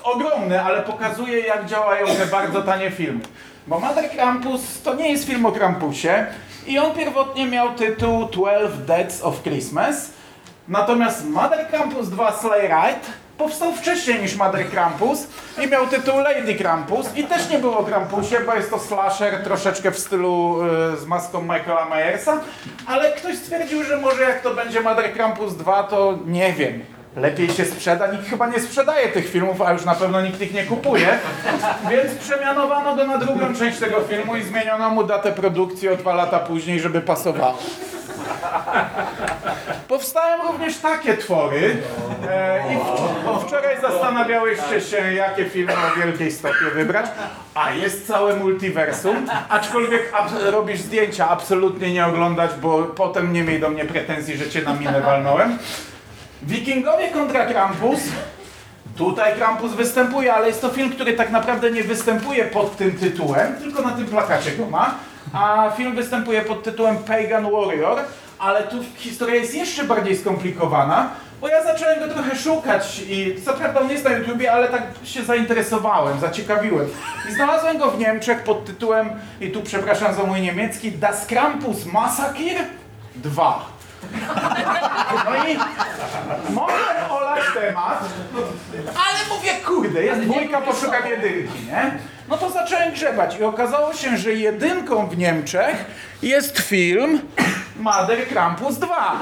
ogromny, ale pokazuje jak działają te bardzo tanie filmy. Bo Mother Krampus to nie jest film o Krampusie i on pierwotnie miał tytuł 12 Deaths of Christmas. Natomiast Mother Krampus 2 Sleigh Ride powstał wcześniej niż Mother Krampus i miał tytuł Lady Krampus i też nie było Krampusie, bo jest to slasher troszeczkę w stylu y, z maską Michaela Myersa, ale ktoś stwierdził, że może jak to będzie Mother Krampus 2, to nie wiem. Lepiej się sprzeda, nikt chyba nie sprzedaje tych filmów, a już na pewno nikt ich nie kupuje, więc przemianowano go na drugą część tego filmu i zmieniono mu datę produkcji o dwa lata później, żeby pasowało. Powstają również takie twory e, i w, wczoraj zastanawiałyście się, jakie filmy o wielkiej stopie wybrać, a jest całe multiversum, aczkolwiek robisz zdjęcia, absolutnie nie oglądać, bo potem nie miej do mnie pretensji, że cię na minę walnąłem. Wikingowie kontra Krampus. Tutaj Krampus występuje, ale jest to film, który tak naprawdę nie występuje pod tym tytułem, tylko na tym plakacie go ma. A film występuje pod tytułem Pagan Warrior, ale tu historia jest jeszcze bardziej skomplikowana, bo ja zacząłem go trochę szukać i co prawda on jest na YouTubie, ale tak się zainteresowałem, zaciekawiłem. I znalazłem go w Niemczech pod tytułem, i tu przepraszam za mój niemiecki, Das Krampus Massacre 2. No i mogłem olać temat, ale mówię, kurde, jest dwójka, poszukam jedynki, nie? No to zacząłem grzebać i okazało się, że jedynką w Niemczech jest film Mother Krampus 2,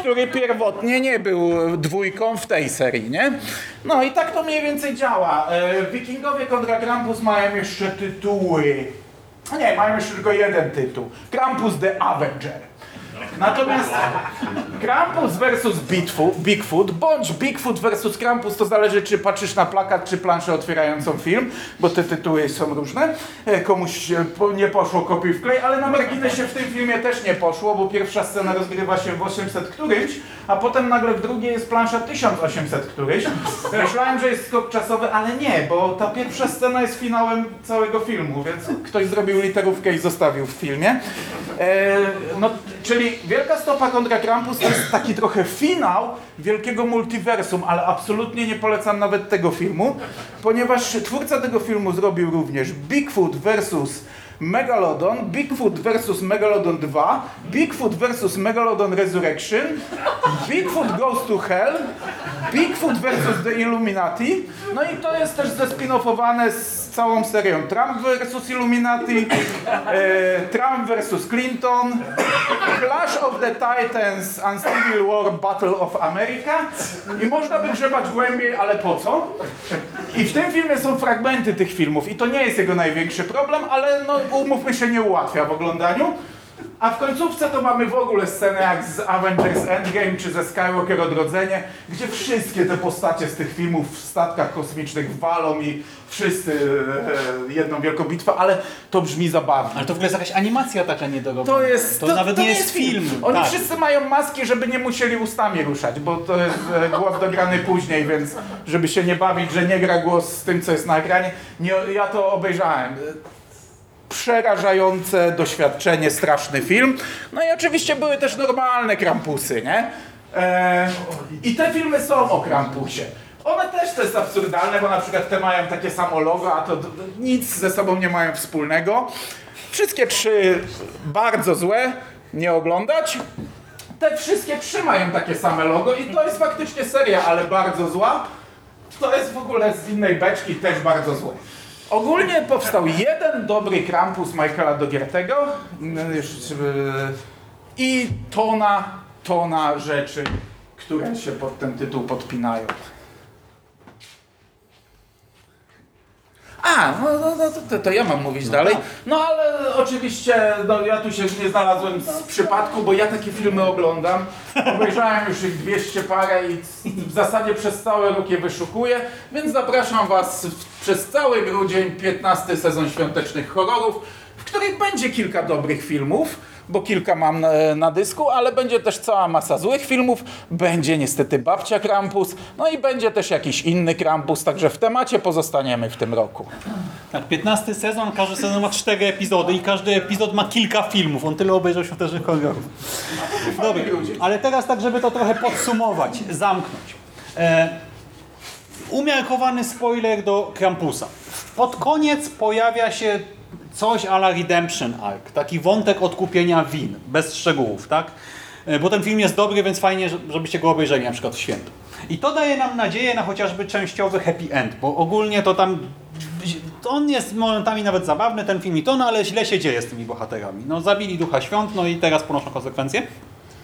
który pierwotnie nie był dwójką w tej serii, nie? No i tak to mniej więcej działa. E, Wikingowie kontra Krampus mają jeszcze tytuły. Nie, mają jeszcze tylko jeden tytuł. Krampus the Avenger. Natomiast Krampus versus Bigfoot, bądź Bigfoot versus Krampus, to zależy czy patrzysz na plakat, czy planszę otwierającą film, bo te tytuły są różne. E, Komuś e, nie poszło kopiuj wklej, ale na marginesie w tym filmie też nie poszło, bo pierwsza scena rozgrywa się w 800 którymś, a potem nagle w drugiej jest plansza 1800 któryś. Myślałem, że jest skok czasowy, ale nie, bo ta pierwsza scena jest finałem całego filmu, więc ktoś zrobił literówkę i zostawił w filmie. E, no, czyli Wielka Stopa kontra Krampus to jest taki trochę finał wielkiego multiversum, ale absolutnie nie polecam nawet tego filmu, ponieważ twórca tego filmu zrobił również Bigfoot versus Megalodon, Bigfoot versus Megalodon 2, Bigfoot versus Megalodon Resurrection, Bigfoot Goes to Hell, Bigfoot versus The Illuminati, no i to jest też zespin-offowane z całą serią Trump versus Illuminati, e, Trump versus Clinton, Clash of the Titans and Civil War Battle of America i można by grzebać głębiej, ale po co? I w tym filmie są fragmenty tych filmów i to nie jest jego największy problem, ale no umówmy się, nie ułatwia w oglądaniu. A w końcówce to mamy w ogóle scenę jak z Avengers Endgame czy ze Skywalker Odrodzenie, gdzie wszystkie te postacie z tych filmów w statkach kosmicznych walą i wszyscy e, jedną wielką bitwę, ale to brzmi zabawnie. Ale to w ogóle jest jakaś animacja taka niedorobiona. To jest. To, nawet nie jest film. Oni tak. wszyscy mają maski, żeby nie musieli ustami ruszać, bo to jest e, głos dograny później, więc żeby się nie bawić, że nie gra głos z tym, co jest na ekranie. Nie, ja to obejrzałem. Przerażające doświadczenie, straszny film. No i oczywiście były też normalne krampusy, nie? E, I te filmy są o krampusie. One też to jest absurdalne, bo na przykład te mają takie samo logo, a to nic ze sobą nie mają wspólnego. Wszystkie trzy bardzo złe, nie oglądać. Te wszystkie trzy mają takie same logo i to jest faktycznie seria, ale bardzo zła. To jest w ogóle z innej beczki, też bardzo złe. Ogólnie powstał jeden dobry Krampus Michaela Dogiertego mm, i tona, tona rzeczy, które się pod ten tytuł podpinają. A, no, no, no to, to ja mam mówić dalej. No ale oczywiście no, ja tu się nie znalazłem z przypadku, bo ja takie filmy oglądam. Obejrzałem już ich 200 parę i w zasadzie przez cały rok je wyszukuję, więc zapraszam Was w, przez cały grudzień 15 sezon świątecznych horrorów, w których będzie kilka dobrych filmów, bo kilka mam e, na dysku, ale będzie też cała masa złych filmów, będzie niestety Babcia Krampus, no i będzie też jakiś inny Krampus, także w temacie pozostaniemy w tym roku. Tak, 15 sezon, każdy sezon ma 4 epizody i każdy epizod ma kilka filmów. On tyle obejrzał świątecznych horrorów. Dobra, ale teraz tak, żeby to trochę podsumować, zamknąć. E, umiarkowany spoiler do Krampusa. Pod koniec pojawia się coś a la Redemption Arc, taki wątek odkupienia win, bez szczegółów, tak? E, Bo ten film jest dobry, więc fajnie, że- żebyście go obejrzeli na przykład w święto. I to daje nam nadzieję na chociażby częściowy happy end, bo ogólnie to tam on jest momentami nawet zabawny ten film i to, no ale źle się dzieje z tymi bohaterami. No zabili ducha świąt, no i teraz ponoszą konsekwencje.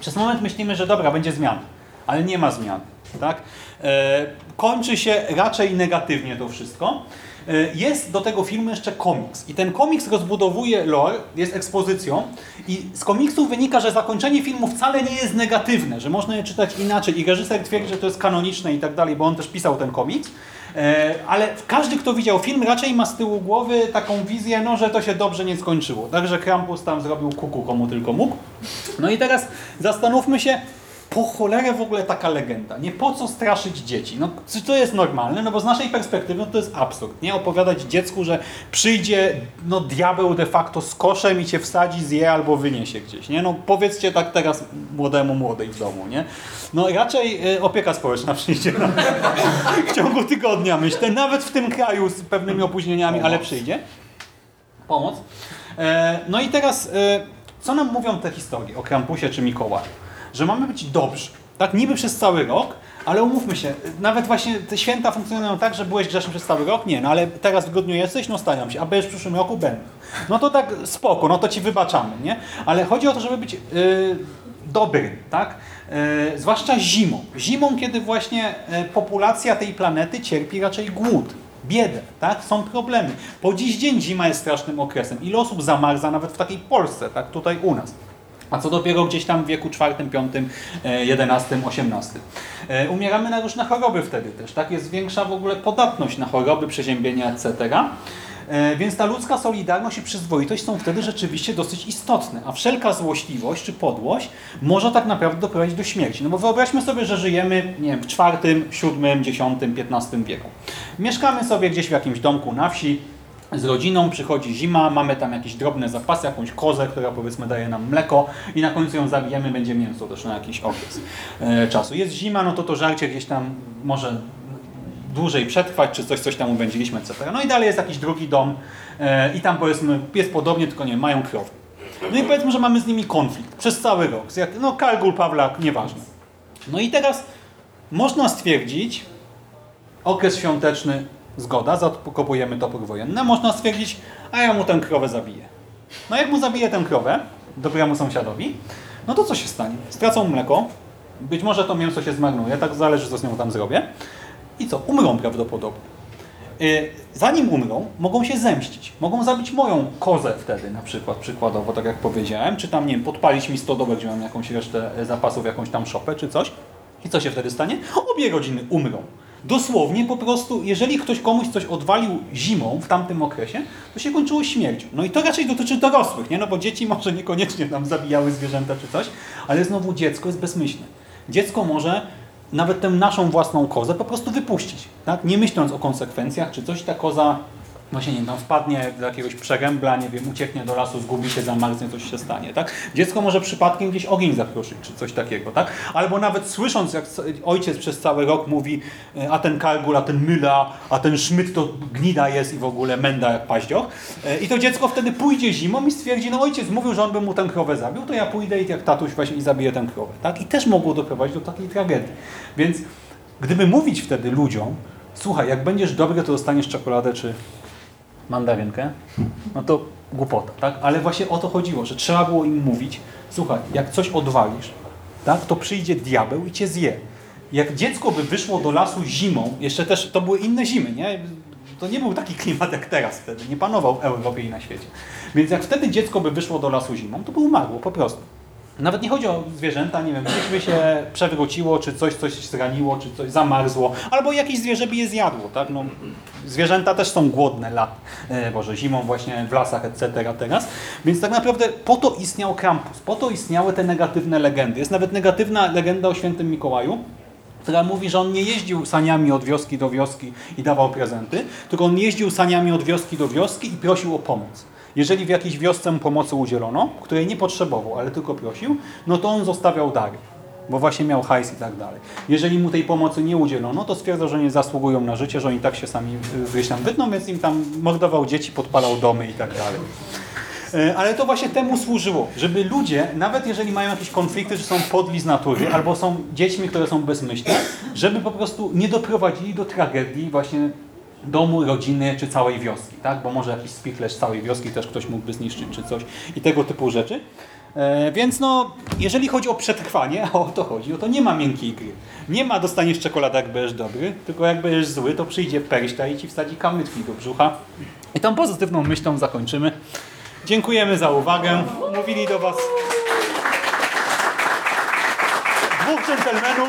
Przez moment myślimy, że dobra, będzie zmiana, ale nie ma zmian, tak? E, kończy się raczej negatywnie to wszystko. E, jest do tego filmu jeszcze komiks i ten komiks rozbudowuje lore, jest ekspozycją i z komiksu wynika, że zakończenie filmu wcale nie jest negatywne, że można je czytać inaczej i reżyser twierdzi, że to jest kanoniczne i tak dalej, bo on też pisał ten komiks. E, Ale każdy, kto widział film, raczej ma z tyłu głowy taką wizję, no, że to się dobrze nie skończyło. Także Krampus tam zrobił kuku komu tylko mógł. No i teraz zastanówmy się, po cholerę w ogóle taka legenda? Nie po co straszyć dzieci? No, czy to jest normalne? No bo z naszej perspektywy no, to jest absurd, nie? Opowiadać dziecku, że przyjdzie no, diabeł de facto z koszem i cię wsadzi, zje albo wyniesie gdzieś, nie? No powiedzcie tak teraz młodemu młodej w domu, nie? No raczej y, opieka społeczna przyjdzie na, w ciągu tygodnia, myślę, nawet w tym kraju z pewnymi opóźnieniami, ale przyjdzie. Pomoc. E, no i teraz, e, co nam mówią te historie o Krampusie czy Mikołaju? Że mamy być dobrzy. Tak, niby przez cały rok, ale umówmy się, nawet właśnie te święta funkcjonują tak, że byłeś grzeszny przez cały rok, nie, no ale teraz w grudniu jesteś, no staram się, a będziesz w przyszłym roku, będę. No to tak spoko, no to ci wybaczamy, nie? Ale chodzi o to, żeby być yy, dobrym, tak? Yy, zwłaszcza zimą. Zimą, kiedy właśnie yy, populacja tej planety cierpi raczej głód, biedę, tak? Są problemy. Po dziś dzień zima jest strasznym okresem. Ile osób zamarza nawet w takiej Polsce, tak? Tutaj u nas. A co dopiero gdzieś tam w wieku czwartym, piątym, e, jedenastym, osiemnastym. E, Umieramy na różne choroby wtedy też, tak? Jest większa w ogóle podatność na choroby, przeziębienia, etc. E, Więc ta ludzka solidarność i przyzwoitość są wtedy rzeczywiście dosyć istotne, a wszelka złośliwość czy podłość może tak naprawdę doprowadzić do śmierci. No bo wyobraźmy sobie, że żyjemy nie wiem, w czwartym, siódmym, dziesiątym, piętnastym wieku. Mieszkamy sobie gdzieś w jakimś domku na wsi, z rodziną, przychodzi zima, mamy tam jakieś drobne zapasy, jakąś kozę, która powiedzmy daje nam mleko i na końcu ją zabijemy, będzie mięso też na jakiś okres e, czasu. Jest zima, no to to żarcie gdzieś tam może dłużej przetrwać, czy coś, coś tam ubędziliśmy, etc. No i dalej jest jakiś drugi dom e, i tam powiedzmy jest podobnie, tylko nie, mają krowy. No i powiedzmy, że mamy z nimi konflikt przez cały rok. No Kargul, Pawlak, nieważne. No i teraz można stwierdzić, okres świąteczny zgoda, zakopujemy topór wojenny, można stwierdzić, a ja mu tę krowę zabiję. No jak mu zabiję tę krowę, dobremu sąsiadowi, no to co się stanie? Stracą mleko, być może to mięso się zmarnuje, tak zależy co z nią tam zrobię. I co? Umrą prawdopodobnie. Y, Zanim umrą, mogą się zemścić. Mogą zabić moją kozę wtedy, na przykład, przykładowo, tak jak powiedziałem, czy tam, nie wiem, podpalić mi stodołę, gdzie mam jakąś resztę e, zapasów, jakąś tam szopę, czy coś. I co się wtedy stanie? Obie rodziny umrą. Dosłownie po prostu, jeżeli ktoś komuś coś odwalił zimą w tamtym okresie, to się kończyło śmiercią. No i to raczej dotyczy dorosłych, nie? No bo dzieci może niekoniecznie tam zabijały zwierzęta czy coś, ale znowu dziecko jest bezmyślne. Dziecko może nawet tę naszą własną kozę po prostu wypuścić, tak? Nie myśląc o konsekwencjach czy coś, ta koza właśnie nie wiem, tam wpadnie do jakiegoś przerębla, nie wiem, ucieknie do lasu, zgubi się, zamarznie, coś się stanie, tak? Dziecko może przypadkiem gdzieś ogień zaproszyć, czy coś takiego, tak? Albo nawet słysząc, jak ojciec przez cały rok mówi, e, a ten Kargul, a ten Myla, a ten Szmyt to gnida jest i w ogóle menda jak paździoch. E, I to dziecko wtedy pójdzie zimą i stwierdzi, no ojciec mówił, że on by mu tę krowę zabił, to ja pójdę i jak tatuś właśnie i zabiję tę krowę, tak? I też mogło doprowadzić do takiej tragedii. Więc gdyby mówić wtedy ludziom, słuchaj, jak będziesz dobry, to dostaniesz czekoladę czy mandarynkę, no to głupota, tak? Ale właśnie o to chodziło, że trzeba było im mówić, słuchaj, jak coś odwalisz, tak, to przyjdzie diabeł i cię zje. Jak dziecko by wyszło do lasu zimą, jeszcze też, to były inne zimy, nie? To nie był taki klimat jak teraz wtedy, nie panował w Europie i na świecie. Więc jak wtedy dziecko by wyszło do lasu zimą, to by umarło po prostu. Nawet nie chodzi o zwierzęta, nie wiem, gdzieś by się przewróciło, czy coś coś zraniło, czy coś zamarzło, albo jakieś zwierzę by je zjadło, tak? No, zwierzęta też są głodne lat, e, Boże, zimą właśnie w lasach, etc. teraz. Więc tak naprawdę po to istniał Krampus, po to istniały te negatywne legendy. Jest nawet negatywna legenda o świętym Mikołaju, która mówi, że on nie jeździł saniami od wioski do wioski i dawał prezenty, tylko on jeździł saniami od wioski do wioski i prosił o pomoc. Jeżeli w jakiejś wiosce mu pomocy udzielono, której nie potrzebował, ale tylko prosił, no to on zostawiał dary, bo właśnie miał hajs i tak dalej. Jeżeli mu tej pomocy nie udzielono, to stwierdzał, że nie zasługują na życie, że oni tak się sami y, gdzieś tam wytną, więc im tam mordował dzieci, podpalał domy i tak dalej. E, Ale to właśnie temu służyło, żeby ludzie, nawet jeżeli mają jakieś konflikty, że są podli z natury, albo są dziećmi, które są bezmyślne, żeby po prostu nie doprowadzili do tragedii właśnie domu, rodziny czy całej wioski, tak? Bo może jakiś spichlerz całej wioski też ktoś mógłby zniszczyć czy coś i tego typu rzeczy. E, Więc no, jeżeli chodzi o przetrwanie, a o to chodzi, o to nie ma miękkiej gry. Nie ma dostaniesz czekoladę, jak będziesz dobry, tylko jak będziesz zły, to przyjdzie perśta i ci wsadzi kamytki do brzucha. I tą pozytywną myślą zakończymy. Dziękujemy za uwagę. Mówili do Was dwóch dżentelmenów.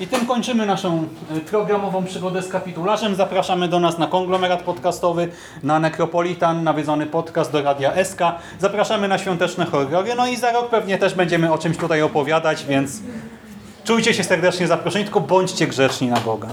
I tym kończymy naszą y, programową przygodę z kapitularzem. Zapraszamy do nas na konglomerat podcastowy, na Necropolitan, nawiedzony podcast do Radia SK. Zapraszamy na świąteczne horrory. No i za rok pewnie też będziemy o czymś tutaj opowiadać, więc Czujcie się serdecznie zaproszeni, tylko bądźcie grzeczni na Boga.